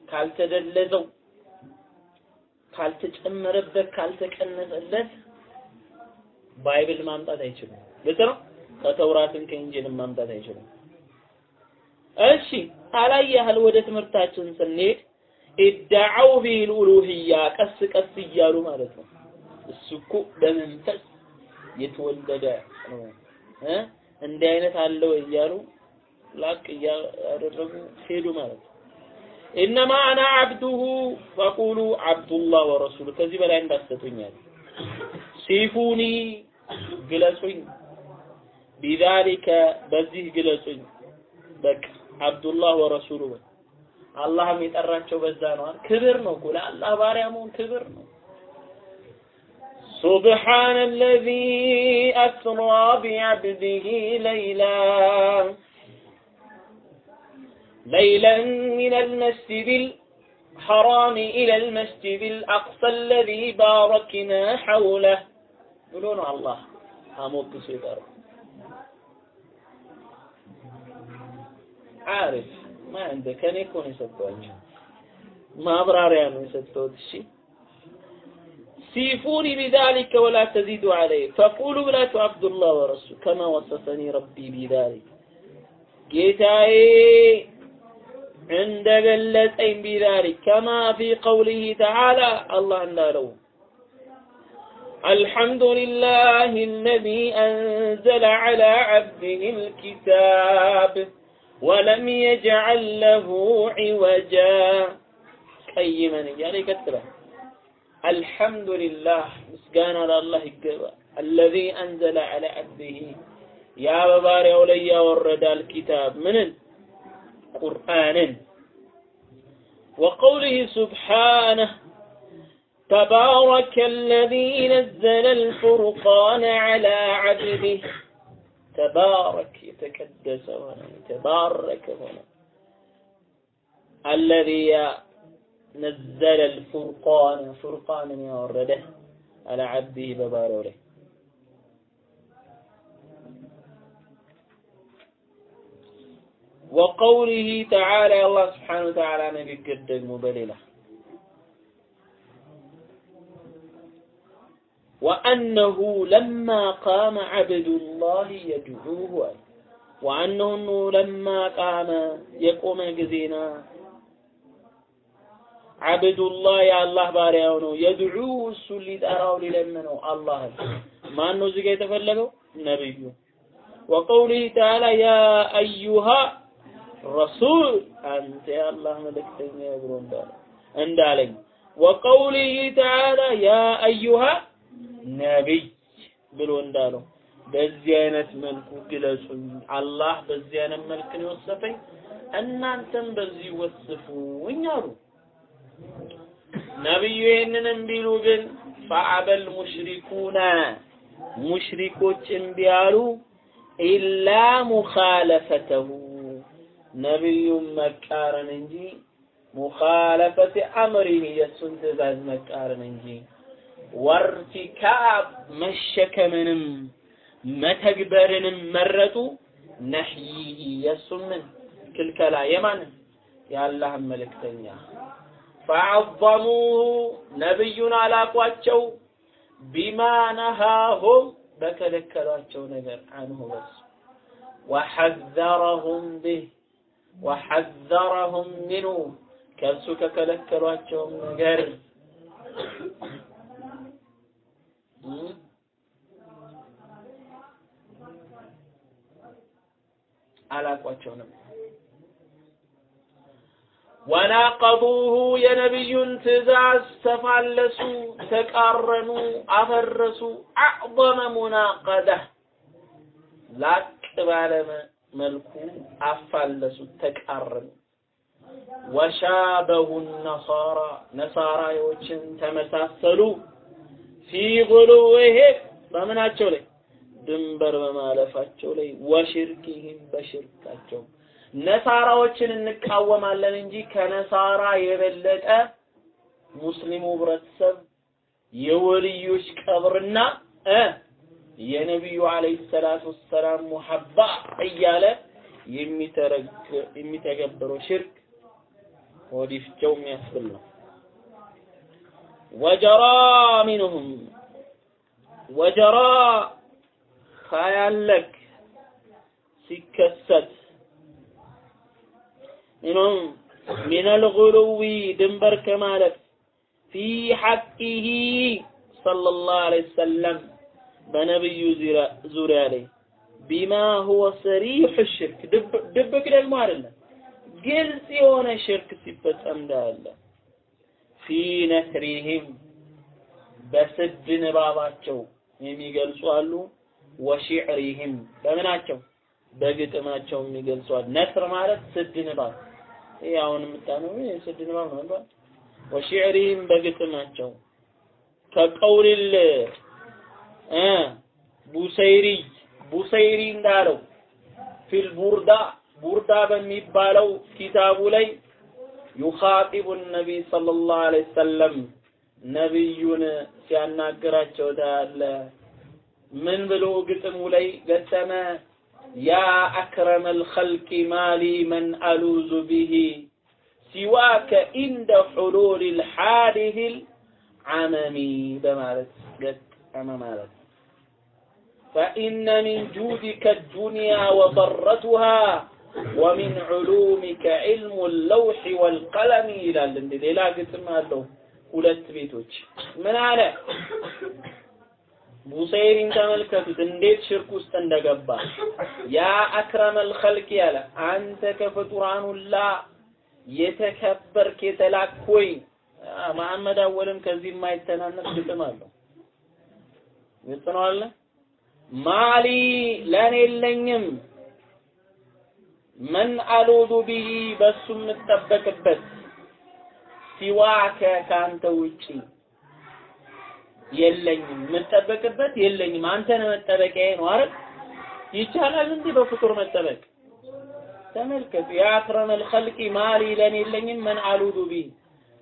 ካልተደለዘው ካልተጨመረበት ካልተቀነሰለት Bible ማምጣት አይችልም። ግልጽ ነው። ከተውራትን ከኢንጂልን ማምጣት አይችልም። እሺ አላይ ያህል ወደ ትምህርታችን ስንሄድ ادعاء بالألوهية ቀስ ቀስ እያሉ ማለት ነው። እሱ እኮ በመንፈስ የተወለደ ነው እ እንዲህ አይነት አለው እያሉ ላቅ እያደረጉ ሄዱ ማለት ነው። ኢነማ አና አብዱሁ ፈቁሉ አብዱላህ ወረሱሉ ከዚህ በላይ እንዳትሰጡኛል። ሲፉኒ ግለጹኝ፣ ቢዛሊከ በዚህ ግለጹኝ። በቃ አብዱላህ ወረሱሉ አላህም የጠራቸው በዛ ነው። ክብር ነው እኮ ለአላህ ባሪያ መሆን ክብር ነው። سبحان الذي أسرى بعبده ليلا. ليلا من المسجد الحرام إلى المسجد الأقصى الذي باركنا حوله. يقولون الله أموت سيدار عارف ما عندك كان يكون يسطوك ما أبرار يعني يسطوك الشيء سيفوني بذلك ولا تزيد عليه. فقولوا لا عبد الله ورسوله كما وصفني ربي بذلك. جيتاي عند قلتين بذلك. كما في قوله تعالى الله النارو الحمد لله الذي أنزل على عبده الكتاب ولم يجعل له عوجا. طيب، قيما يعني كتبه. الحمد لله مسكانا لله يقبل الذي أنزل على عبده يا بباري أوليا ورد الكتاب من قرآن وقوله سبحانه تبارك الذي نزل الفرقان على عبده تبارك يتكدس هنا تبارك هنا الذي نزل الفرقان فرقان من ورده على عبده بباروره وقوله تعالى الله سبحانه وتعالى نبي قد المبللة وأنه لما قام عبد الله يدعوه وأنه لما قام يقوم جزينا አብዱላህ የአላህ ባሪያው ነው። የድዑ እሱን ሊጠራው ሊለምነው አላህ ማን ነው እዚህ ጋር የተፈለገው? ነብዩ ወቀውሊህ ተዓላ ያ አዩሃ ረሱል አንተ የአላህ መልእክተኛ ብሎ እንዳለ እንዳለኝ ወቀውሊህ ተዓላ ያ አዩሃ ነቢይ ብሎ እንዳለው በዚህ አይነት መልኩ ግለጹኝ። አላህ በዚህ አይነት መልክ ነው የወሰፈኝ፣ እናንተም በዚህ ወስፉኝ አሉ። ነብዩ ይህንን ቢሉ ግን ፈአበል ሙሽሪኩነ ሙሽሪኮች እምቢ አሉ ኢላ ሙኻለፈተሁ። ነብዩን መቃረን እንጂ ሙኻለፈት አምሪህ የእሱን ትእዛዝ መቃረን እንጂ። ወርቲካብ መሸከምንም መተግበርንም መረጡ። ነህይህ የእሱን ምን ክልከላ የማንን? የአላህን መልእክተኛ ፈዐዘሙሁ ነብዩን አላቋቸው። ቢማ ነሃሁም በከለከሏቸው ነገር አንሁ በሱ ወሐዘረሁም ብህ ወሐዘረሁም ሚኑ ከእሱ ከከለከሏቸውም ነገር። አላቋቸው ነበር ወናቀዱሁ የነቢዩን ትእዛዝ ተፋለሱ፣ ተቃረኑ፣ አፈረሱ። አዕظመ ሙናቀዳ ላቅ ባለ መልኩ አፋለሱ፣ ተቃረኑ። ወሻበሁ ነሳራ ነሳራዮችን ተመሳሰሉ። ፊ ጉሉውህም በምናቸው ላይ ድንበር በማለፋቸው ላይ ወሽርኪህም በሽርካቸው ነሳራዎችን እንቃወማለን እንጂ ከነሳራ የበለጠ ሙስሊሙ ህብረተሰብ የወልዮች ቀብርና የነቢዩ አለይሂ ሰላቱ ወሰላም ሙሐባ እያለ የሚተገብረው ሽርክ ወዲፍቸው የሚያስብል ነው። ወጀራ ሚንሁም ወጀራ ታያለክ ሲከሰት ሚነል ጉሉዊ ድንበር ከማለፍ ፊ ሐቂሂ ሰለላሁ ዐለይሂ ወሰለም በነብዩ ዙሪያ ላይ ቢማ ሁወ ሰሪሕ ሽርክ። ድብቅ ደግሞ አይደለም ግልጽ የሆነ ሽርክ ሲፈጸም እንዳለ ፊ ነስሪህም በስድ ንባባቸው የሚገልጹ አሉ። ወሺዕሪህም በምናቸው? በግጥማቸው የሚገልጹ አሉ። ነስር ማለት ስድ ንባብ ይሄ አሁን የምታነው ስድ ንባብ ነው አይደል? ወሺዕሪህም በግጥማቸው ከቀውልል እ ቡሰይሪ ቡሰይሪ እንዳለው ፊል ቡርዳ ቡርዳ በሚባለው ኪታቡ ላይ ዩኻጢቡ ነቢይ ሰለላሁ ዐለይሂ ወሰለም ነቢዩን ሲያናግራቸው ታያለ። ምን ብሎ ግጥሙ ላይ ገጠመ? ያ አክረመል ኸልቂ ማሊ መን አሉዙ ቢሂ ሲዋከ ኢንደ ሑሉሊል ሓዲሂል ዓመሚ በማለት ገጠመ ማለት فإن من جودك الدنيا وضرتها ومن علومك علم اللوح والقلم ይላል እንዴ ሌላ ግጥም አለው ሁለት ቤቶች ምን አለ ቡሰይሪን ተመልከቱት እንዴት ሽርክ ውስጥ እንደገባ። ያ አክረመል ኸልቅ ያለ አንተ ከፍጡራን ሁላ የተከበርክ የተላኮይ መሐመድ አወልም ከዚህ የማይተናነስ ግጥም አለው። ግልጽ ነው አለ ማሊ ለኔ የለኝም። መን አሉዙ ቢሂ በሱ የምጠበቅበት። ሲዋከ ከአንተ ውጪ የለኝም። የምጠበቅበት የለኝም። አንተ ነህ መጠበቂያዬ ነው አይደል? ይቻላል እንዴ በፍጡር መጠበቅ? ተመልከቱ። ያ አክረመል ኸልቂ ማሊ ለኔ የለኝም መን አሉዙ ቢሂ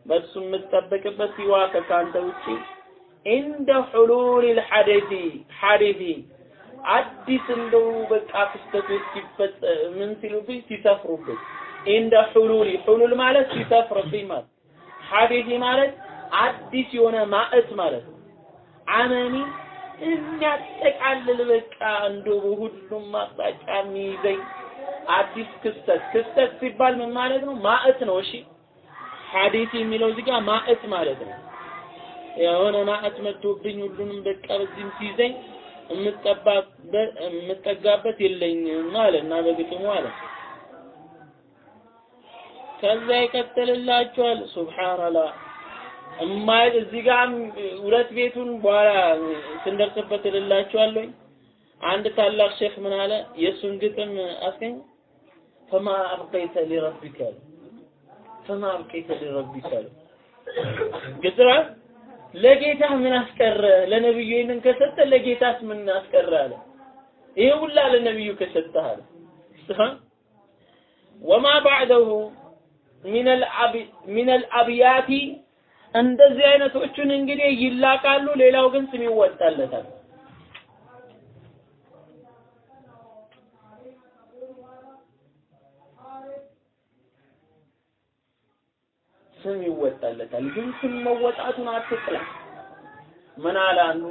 በሱ የምጠበቅበት ሲዋከ ከአንተ ውጪ እንደ ሑሉል ሐዲሲ ሐዲሲ አዲስ እንደው በቃ ክስተቶች ሲፈጸ ምን ሲሉብኝ? ሲሰፍሩብኝ። እንደ ሑሉል ሑሉል ማለት ሲሰፍርብኝ ማለት። ሐዲሲ ማለት አዲስ የሆነ ማዕት ማለት። ነው። አመኒ የሚያጠቃልል በቃ እንደው በሁሉም አቅጣጫ የሚይዘኝ አዲስ ክስተት ክስተት ሲባል ምን ማለት ነው? ማዕት ነው። እሺ ሐዲሲ የሚለው እዚህ ጋር ማዕት ማለት ነው። የሆነ ማዕት መጥቶብኝ ሁሉንም በቃ በዚህም ሲይዘኝ የምጠጋበት የለኝም ማለት እና በግጥሙ አለ። ከዛ ይቀጥልላችኋል። ሱብሃንአላህ እማይ እዚህ ጋር ሁለት ቤቱን በኋላ ስንደርስበት እልላችኋለሁ። አንድ ታላቅ ሼክ ምን አለ? የእሱን ግጥም አስገኝ ፈማ አብቀይተ ሊረቢከ ፈማ አብቀይተ ሊረቢከ ግጥራ ለጌታህ ምን አስቀረ? ለነብዩ ይህንን ከሰጠ ለጌታስ ምን አስቀረ አለ። ይሄ ሁላ ለነብዩ ከሰጠህ አለ። ወማ ባዕደሁ ሚነል አብያቲ እንደዚህ አይነቶቹን እንግዲህ ይላቃሉ። ሌላው ግን ስም ይወጣለታል። ስም ይወጣለታል። ግን ስም መወጣቱን አትጥላ። ምን አንዱ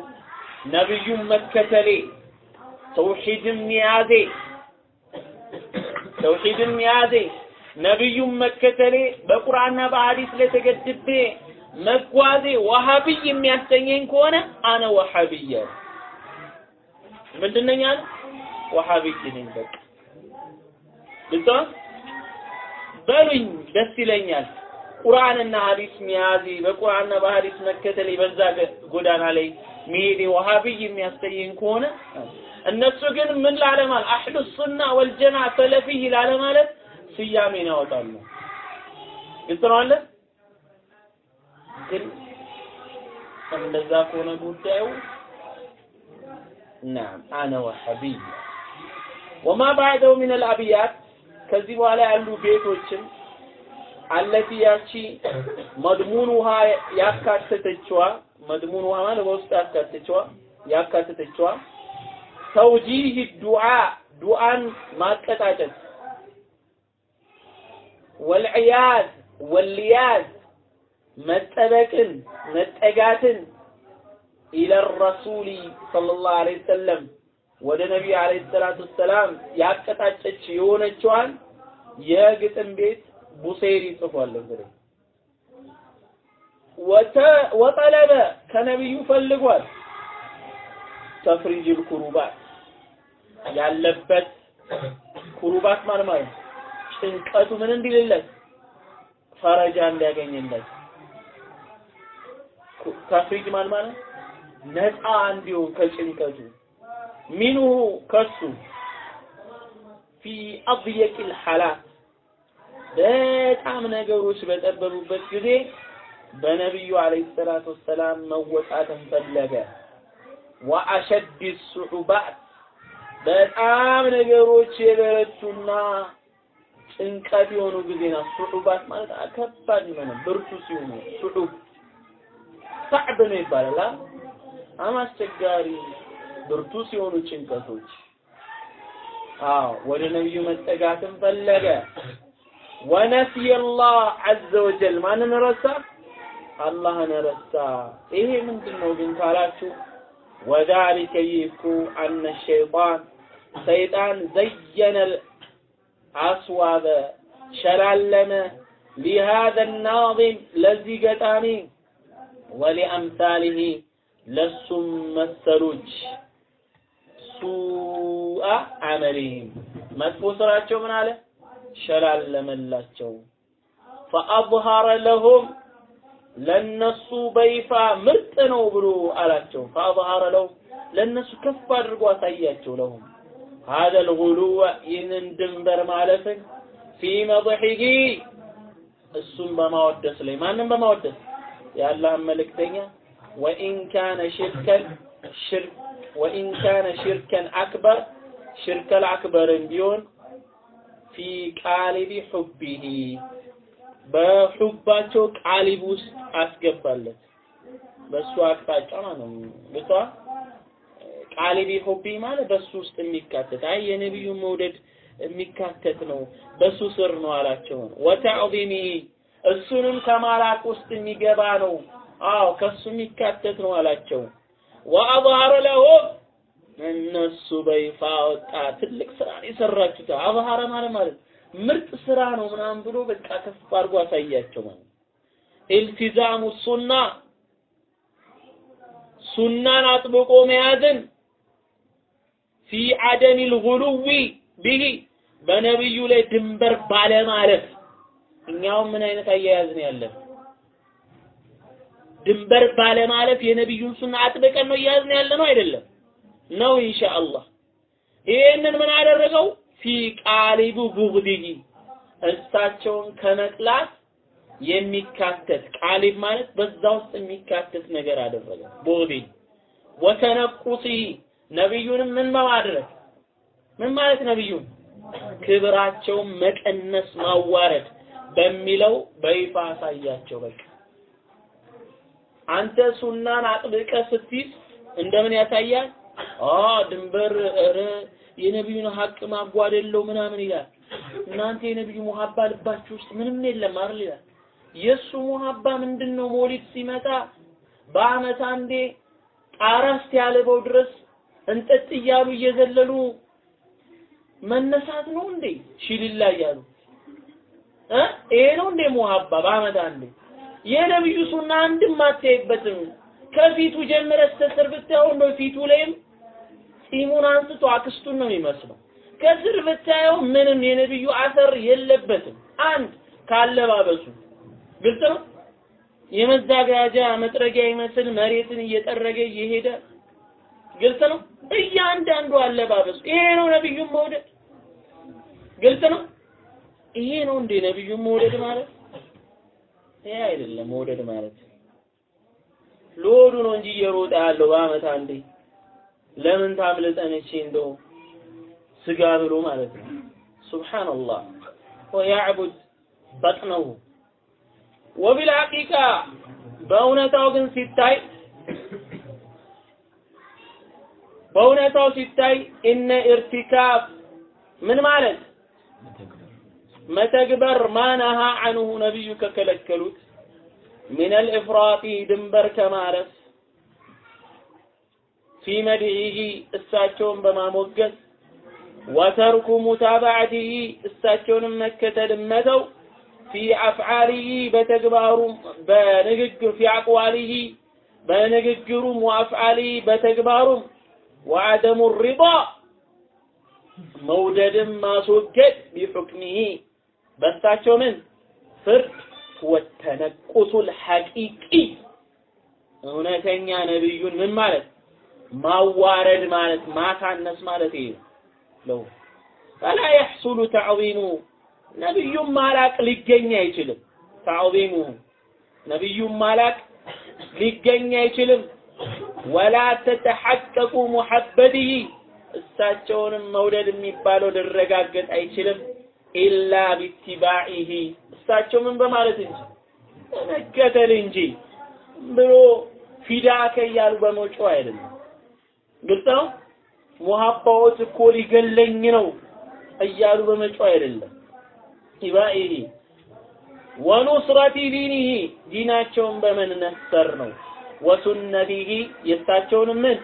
ነብዩን መከተሌ ተውሂድን መያዜ ተውሂድን መያዜ ነብዩን መከተሌ በቁርአንና በሐዲስ ላይ ተገድቤ መጓዜ ወሃቢይ የሚያሰኘኝ ከሆነ አነ ወሃቢይ አለ። ምንድን ነኝ አለ? ወሃቢይ ነኝ በቃ ነው? በሉኝ ደስ ይለኛል። ቁርአንና ሐዲስ ሚያዚ በቁርአንና በሐዲስ መከተል በዛ ጎዳና ላይ መሄዴ ወሃቢይ የሚያሰኘኝ ከሆነ እነሱ ግን ምን ላለማለት አህሉ ሱና ወልጀማ ሰለፊይ ላለማለት ስያሜን ያወጣሉ። ግልጽ ነው አለ ግን እንደዛ ከሆነ ጉዳዩ ናም አነ ወሃቢይ ወማ ባዕደው ሚን አልአብያት ከዚህ በኋላ ያሉ ቤቶችም አለቲ ያቺ መድሙኑሃ ያካተተችዋ መድሙኑሃ ማለት በውስጥ ያካተተችዋ ያካተተችዋ ተውጂህ ዱዓ ዱዓን ማቀጣጨት ወልዕያዝ ወልያዝ መጠበቅን መጠጋትን ኢለ ረሱሊ ሰለላሁ ዐለይሂ ወሰለም ወደ ነቢዩ ዐለይሂ ሰላቱ ወሰላም ያቀጣጨች የሆነችዋን የግጥም ቤት ቡሴሪ ጽፏል። እንግዲህ ወጠለበ ከነቢዩ ፈልጓል። ተፍሪጅል ኩሩባት ያለበት ኩሩባት ማለት ማለት ጭንቀቱ ምን እንዲልለት? ፈረጃ እንዲያገኝለት ተፍሪጅ ማለት ማለት ነፃ እንዲሆን ከጭንቀቱ ሚንሁ ከሱ ፊ አድየቂል ሐላት በጣም ነገሮች በጠበቡበት ጊዜ በነቢዩ አለይሂ ሰላቱ ወሰላም መወጣትን ፈለገ። ወአሸድ ሱዑባት በጣም ነገሮች የበረቱና ጭንቀት የሆኑ ጊዜ ሱዑባት ማለት ከባድ የሆነ ብርቱ ሲሆኑ ሱዑብ ሳዕብ ነው ይባላል። በጣም አስቸጋሪ ብርቱ ሲሆኑ ጭንቀቶች አዎ ወደ ነቢዩ መጠጋትን ፈለገ። ወነሲየ አላህ ዐዘ ወጀል ማንን ረሳ? አላህን ረሳ። ይሄ ምንድን ነው ግን ካላችሁ ወዛሊከ ይኩ አነ ሸይጣን ሰይጣን ዘየነ አስዋበ ሸላለመ ሊሃዘ ናዚም ለዚህ ገጣሚ ወሊአምሳሊሂ ለሱም መሰሎች ሱአ አመሊሂም መጥፎ ስራቸው ምን አለ ሸላለመላቸው። ፈአብሃረ ለሁም ለነሱ በይፋ ምርጥ ነው ብሎ አላቸው። ፈአብሃረ ለሁም ለነሱ ከፍ አድርጎ አሳያቸው። ለሁም هذا الغلو ይህንን ድንበር ማለፍን ፊ መضحኪ እሱም በማወደስ ላይ ማንም በማወደስ የአላህን መልእክተኛ ወኢን ካነ ሽርከን ሽርክ ወኢን ሽርከን አክበር ሽርከል አክበርን ቢሆን ፊ ቃሊቢ ሑቢሂ በሑባቸው ቃሊብ ውስጥ አስገባለት። በሱ አቅጣጫ ማለት ልቷ ቃሊቢ ሑቢ ማለት በሱ ውስጥ የሚካተት። አይ የነቢዩን መውደድ የሚካተት ነው በሱ ስር ነው አላቸው። ወተዕዚሚሂ እሱንም ከማላቅ ውስጥ የሚገባ ነው። አዎ ከሱ የሚካተት ነው አላቸው። ወአظهረ ለሁም እነሱ በይፋ ወጣ። ትልቅ ስራ የሰራችሁት አብሃረ ማለት ማለት ምርጥ ስራ ነው ምናምን ብሎ በቃ ከፍ አድርጎ አሳያቸው ማለት ኢልቲዛሙ ሱና ሱናን አጥብቆ መያዝን ፊ አደም ልጉሉዊ ቢሂ በነብዩ ላይ ድንበር ባለማለፍ እኛውም ምን አይነት አያያዝ ነው ያለን? ድንበር ባለማለፍ የነብዩን ሱና አጥብቀን ነው እያያዝን ያለ ነው አይደለም። ነው ኢንሻአላህ። ይሄንን ምን አደረገው? ፊ ቃሊቡ ቡግዲሂ እሳቸውን ከመጥላት የሚካተት ቃሊብ ማለት በዛ ውስጥ የሚካተት ነገር አደረገ። ቡግዲ ወተነቁሲ ነብዩንም ምን በማድረግ? ምን ማለት ነብዩን ክብራቸውን መቀነስ ማዋረድ በሚለው በይፋ አሳያቸው። በቃ አንተ ሱናን አጥብቀ ስትይዝ እንደምን ያሳያል? አ ድንበር ኧረ የነቢዩን ሀቅ ማጓደለው ምናምን ይላል። እናንተ የነቢዩ ሙሐባ ልባችሁ ውስጥ ምንም የለም አይደል ይላል። የእሱ ሙሐባ ምንድነው? ሞሊድ ሲመጣ በአመት አንዴ ጣራ እስኪያልበው ድረስ እንጠጥ እያሉ እየዘለሉ መነሳት ነው እንዴ? ሺልላ እያሉ ይሄ ነው እንዴ ሙሐባ በአመት አንዴ የነብዩ ሱና አንድም አታይበትም ከፊቱ ጀምረ ስተስር ብታየው እንደው ፊቱ ላይም ጺሙን አንስቶ አክስቱን ነው የሚመስለው ከስር ብታየው ምንም የነብዩ አሰር የለበትም። አንድ ካለባበሱ ግልጽ ነው። የመዛጋጃ መጥረጊያ ይመስል መሬትን እየጠረገ እየሄደ ግልጽ ነው። እያንዳንዱ አለባበሱ ይሄ ነው ነብዩን መውደድ። ግልጽ ነው። ይሄ ነው እንዴ ነብዩን መውደድ ማለት? ይሄ አይደለም መውደድ ማለት። ለሆዱ ነው እንጂ እየሮጠ ያለው በአመት አንዴ ለምን ታምልጠን እቺ እንደው ስጋ ብሎ ማለት ነው። ሱብሃንአላህ ወያዕቡድ በጥነው ወቢልሐቂቃ በእውነታው ግን ሲታይ በእውነታው ሲታይ እነ ኢርቲካብ ምን ማለት መተግበር ማነሃ አንሁ ነቢዩ ከከለከሉት ምን አልኢፍራጢ ድንበር ከማለፍ ፊ መድዒሂ እሳቸውን በማሞገስ ወተርኩ ሙታባዕቲሂ እሳቸውንም መከተልን መተው ፊ አፍዓሊሂ በተግባሩ በንግግር ፊ አቅዋሊሂ በንግግሩም ወአፍዓሊሂ በተግባሩም ወዐደሙ ሪዳ መውደድም ማስወገድ ቢሑክሚሂ በእሳቸው ምን ፍርድ ወተነቁሱል ሐቂቂ እውነተኛ ነብዩን ምን ማለት ማዋረድ ማለት ማሳነስ ማለት ይሄ ነው። ፈላ የሕሱሉ ተዕዚሙ ነብዩን ማላቅ ሊገኝ አይችልም። ተዕዚሙ ነብዩን ማላቅ ሊገኝ አይችልም። ወላ ተተሐቀቁ ሙሐበትህ እሳቸውንም መውደድ የሚባለው ሊረጋገጥ አይችልም። ኢላ ቢትባዒሂ እሳቸው ምን በማለት እንጂ በመከተል እንጂ ብሎ ፊዳከ እያሉ በመጮህ አይደለም። ግልጽ ነው። ሙሐባዎት እኮ ሊገለኝ ነው እያሉ በመጮህ አይደለም። اتباعه ونصرة دينه ዲናቸውን በመነሰር ነው። وسنته የእሳቸውን ምን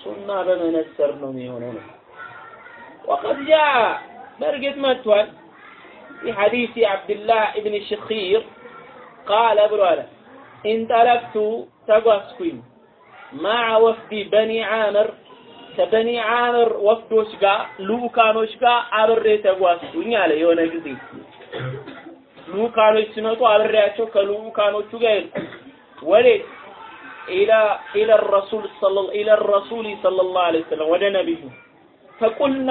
ሱና በመነሰር ነው የሚሆነው ነው። وقد جاء በእርግጥ መጥቷል። حديث عبد الله ابن الشخير قال ብሏል انطلقت ተጓዝኩኝ مع وفد بني عامر ከበኒ ዓምር ወፍዶች ጋር ልኡካኖች ጋር አብሬ ተጓዝኩኝ አለ። የሆነ ጊዜ ልኡካኖች ሲመጡ አብሬያቸው ከልኡካኖቹ ጋር ሄድኩ። ወዴት ኢላ ኢላ ረሱል ኢላ ረሱል ሰለላሁ ዐለይሂ ወሰለም ወደ ነቢዩ ፈቁልና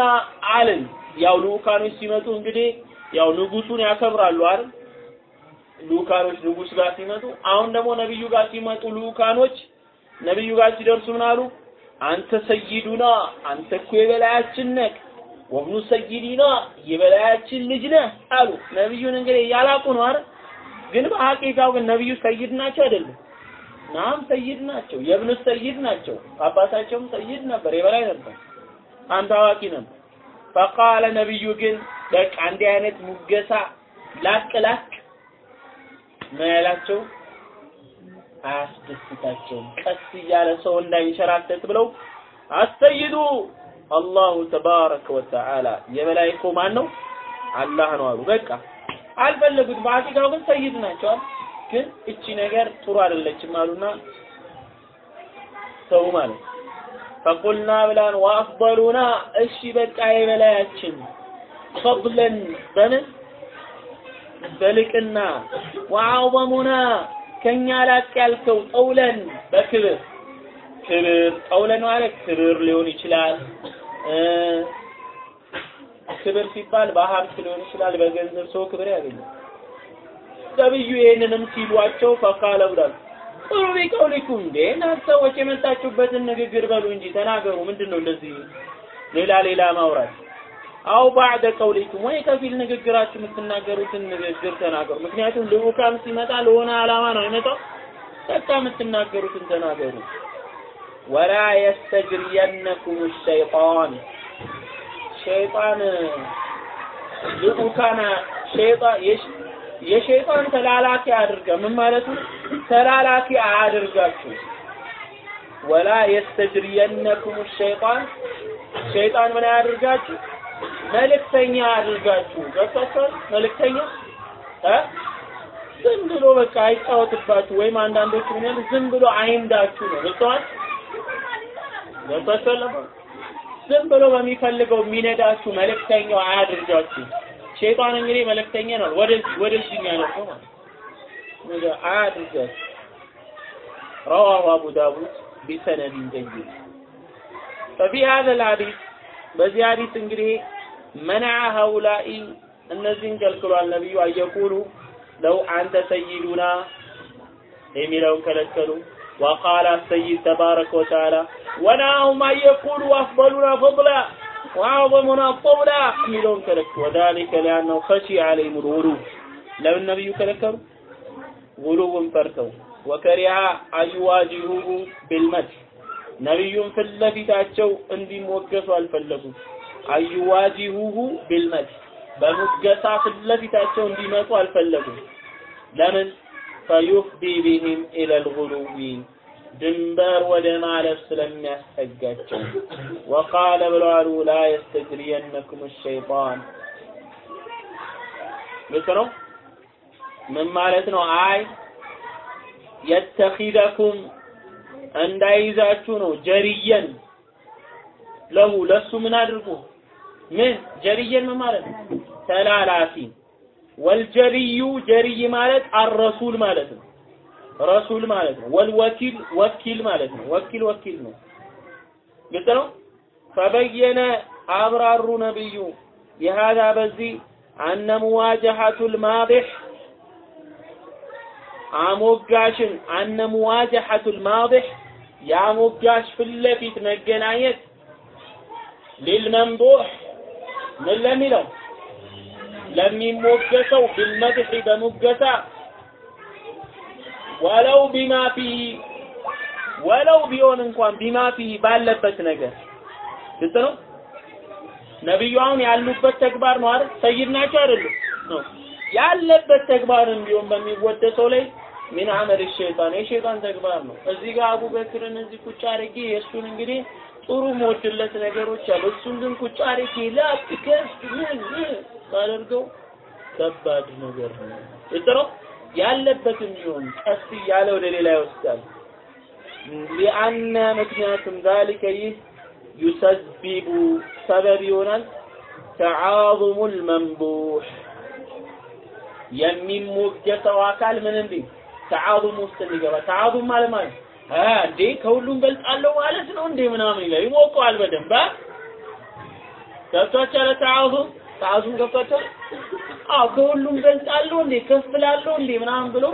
አልን። ያው ልኡካኖች ሲመጡ እንግዲህ ያው ንጉሱን ያከብራሉ አይደል? ልኡካኖች ንጉስ ጋር ሲመጡ አሁን ደግሞ ነብዩ ጋር ሲመጡ ልኡካኖች ነብዩ ጋር ሲደርሱ ምን አሉ? አንተ ሰይዱና አንተ እኮ የበላያችን ነህ ወብኑ ሰይዲና የበላያችን ልጅ ነህ አሉ። ነብዩን እንግዲህ ያላቁ ነው አይደል? ግን በሐቂቃው ግን ነብዩ ሰይድ ናቸው አይደለም ናም ሰይድ ናቸው የብኑ ሰይድ ናቸው አባታቸውም ሰይድ ነበር የበላይ ነበር አንድ አዋቂ ነበር ፈቃለ ነብዩ ግን በቃ እንዲህ አይነት ሙገሳ ላቅ ላቅ ምን ያላቸው አያስደስታቸውም። ቀስ እያለ ሰው እንዳይንሸራተት ብለው አሰይዱ አላሁ ተባረከ ወተዓላ የበላይ እኮ ማን ነው? አላህ ነው አሉ። በቃ አልፈለጉት። በሐቂቃው ግን ሰይድ ናቸዋል። ግን እቺ ነገር ጥሩ አይደለችም አሉና ሰው ማለት ፈቁልና ብላን ወአፍደሉና እሺ በቃ የበላያችን ፈድለን በምን በልቅና ወአዕظሙና ከኛ ላቅ ያልከው ጠውለን በክብር ክብር ጠውለን ማለት ክብር ሊሆን ይችላል። ክብር ሲባል በሀብት ሊሆን ይችላል። በገንዘብ ሰው ክብር ያገኛል። ነብዩ ይህንንም ሲሏቸው ፈቃለ ብሏል ጥሩ ቢቀውሊኩም እንዴ እናንተ ሰዎች የመጣችሁበትን ንግግር በሉ እንጂ ተናገሩ። ምንድን ነው እንደዚህ ሌላ ሌላ ማውራት? አው ባዕደ ቀውሊኩም ወይ ከፊል ንግግራችሁ የምትናገሩትን ንግግር ተናገሩ። ምክንያቱም ልዑካም ሲመጣ ለሆነ ዓላማ ነው የመጣው። በቃ የምትናገሩትን ተናገሩ። ወላ የስተጅሪየነኩም ሸይጣን ሸይጣን ልዑካና ሸይጣን የሸይጣን ተላላኪ አድርጋ ምን ማለት ነው? ተላላኪ አያድርጋችሁ። ወላ የስተጅሪየነኩም ሸይጣን ሸይጣን ምን አያድርጋችሁ? መልእክተኛ አድርጋችሁ ገብታችኋል። መልእክተኛ እ ዝም ብሎ በቃ አይጫወትባችሁ ወይም አንዳንዶቹ ምን ያሉ ዝም ብሎ አይንዳችሁ ነው። ገብተዋል ገብታችኋል ዝም ብሎ በሚፈልገው የሚነዳችሁ መልእክተኛው አያድርጋችሁ። ሸይጣን እንግዲህ መልእክተኛ ነው፣ ወደዚህ ወደዚህ የሚያነሳው ማለት ነገ አያድርጋችሁ። رواه أبو داود بسند جيد ففي هذا الحديث በዚህ ሐዲስ እንግዲህ منع هؤلاء እነዚህን ከልክሏል ነብዩ አየቁሉ ለው አንተ ሰይዱና የሚለውን ከለከሉ وقال السيد تبارك وتعالى ونهاهم أن يقولوا أفضلنا فضلا وأعظمنا طولا የሚለውን ከለከሉ وذلك لأنه خشي عليهم الغلو ለምን ነብዩ ከለከሉ ጉሉውን ፈርተው ወከሪሃ አዩዋጂሁሁ ቢልመድህ ነቢዩን ፊት ለፊታቸው እንዲሞገሱ አልፈለጉም። አዩዋጂሁሁ ቢልመድህ በሙገሳ ፊት ለፊታቸው እንዲመጡ አልፈለጉም። ለምን? ፈዩፍዲ ቢሂም ኢለል ጉሉዊ ድንበር ወደ ማለፍ ስለሚያስጠጋቸው። ወቃለ ብለዋሉ ላ የስተጅሪየነኩም ሸይጣን ልክ ነው። ምን ማለት ነው? አይ የተኺደኩም እንዳይዛችሁ ነው። ጀሪየን ለሁ ለሱ ምን አድርጉ ምን ጀሪየን ምን ማለት ነው? ተላላፊ ወልጀሪዩ ጀሪይ ማለት አረሱል ማለት ነው። ረሱል ማለት ነው። ወልወኪል ወኪል ማለት ነው። ወኪል ወኪል ነው። ግልጽ ነው። ፈበየነ አብራሩ ነብዩ የሃዛ በዚህ አነ ሙዋጀሐቱል ማዲህ አሞጋሽን አነ ሙዋጀሐቱል ማዲህ የአሞጋሽ ፊት ለፊት መገናኘት ሊልመምዱህ ምን ለሚለው ለሚሞገሰው ቢልመድሒ በሙገሳ ወለው ቢማ ፊህ ወለው ቢሆን እንኳን ቢማ ፊህ ባለበት ነገር ግልጽ ነው። ነብዩ አሁን ያሉበት ተግባር ነው አይደል? ሰይድ ናቸው አይደሉም? ነው ያለበት ተግባርም ቢሆን በሚወደሰው ላይ ምን አመል ሸይጣን የሸይጣን ተግባር ነው። እዚህ ጋር አቡበክርን እዚህ ቁጭ አድርጌ የእሱን እንግዲህ ጥሩ ሞድለት ነገሮች አሉ። እሱን ግን ቁጭ አድርጌ ላትከስ ምን ባደርገው ከባድ ነገር ነው። እጥሮ ያለበትም ይሁን ቀስ እያለ ወደ ሌላ ይወስዳል። ሊአነ ምክንያቱም ዛሊከ ይህ ዩሰቢቡ ሰበብ ይሆናል። ተዓظሙ ልመንቡሕ የሚሞገተው አካል ምን እንዲ ተዓظሙ ውስጥ እንዲገባ። ተዓظም ማለት ማለት እንዴ ከሁሉም በልጣለሁ ማለት ነው እንዴ ምናምን ይላል። ይሞቀዋል በደንብ ገብቷቸዋል ተዓظም ተዓظም ገብቷቸዋል? አዎ ከሁሉም በልጣለሁ እንዴ ከፍ እንዴ ምናምን ብሎ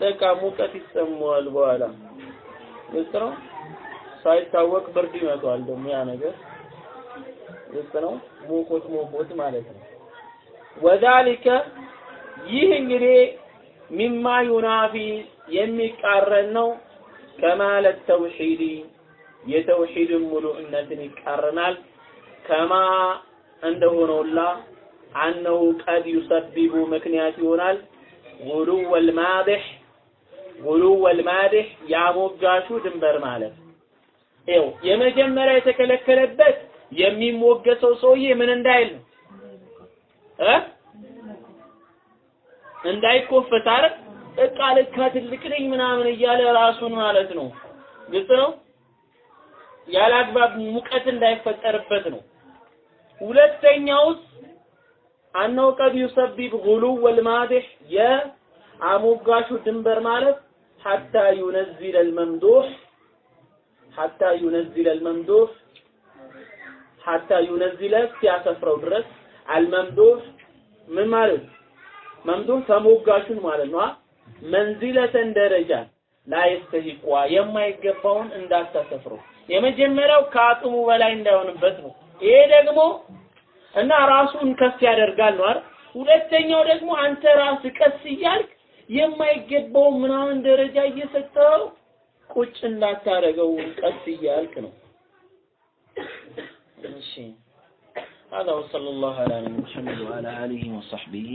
በቃ ሙቀት ይሰማዋል በኋላ። ግልጽ ነው? ሳይታወቅ ብርድ ይመጣዋል ደግሞ ያ ነገር። ግልጽ ነው? ሞቆት ሞቆት ማለት ነው። ወዛሊከ ይህ እንግዲህ ሚማ ዩናፊ የሚቃረን ነው። ከማለ ተውሂድ የተውሂድን ሙሉእነትን ይቃረናል። ከማ እንደሆነውላ አነሁ ቀድ ዩሰቢቡ ምክንያት ይሆናል። ጉሉ ወልማድህ ጉሉ ወልማድህ ያሞጋሹ ድንበር ማለት ይኸው የመጀመሪያ የተከለከለበት የሚሞገሰው ሰውዬ ምን እንዳይል ነው? እ? እንዳይኮፈት አይደል? በቃ ልካ ትልቅ ነኝ ምናምን እያለ ራሱን ማለት ነው። ግልጽ ነው? ያለ አግባብ ሙቀት እንዳይፈጠርበት ነው። ሁለተኛውስ አነው ቀድ ዩሰቢብ ጉሉ ወልማዲህ የአሞጋሹ ድንበር ማለት ሐታ ዩነዚለ አልመምዱህ ሐታ ዩነዚለ አልመምዱህ ሐታ ዩነዚለ ሲያሰፍረው ድረስ አልመምዱህ ምን ማለት? መምዱህ ተሞጋሹን ማለት ነው። መንዚለተን ደረጃ ላይስተሂቋ የማይገባውን እንዳታሰፍረው የመጀመሪያው ከአቅሙ በላይ እንዳይሆንበት ነው። ይሄ ደግሞ እና ራሱን ከፍ ያደርጋል ነው አይደል ሁለተኛው ደግሞ አንተ ራስ ቀስ እያልክ የማይገባው ምናምን ደረጃ እየሰጠው ቁጭ እንዳታረገው ቀስ እያልክ ነው እሺ هذا وصلى الله على نبينا محمد وعلى آله وصحبه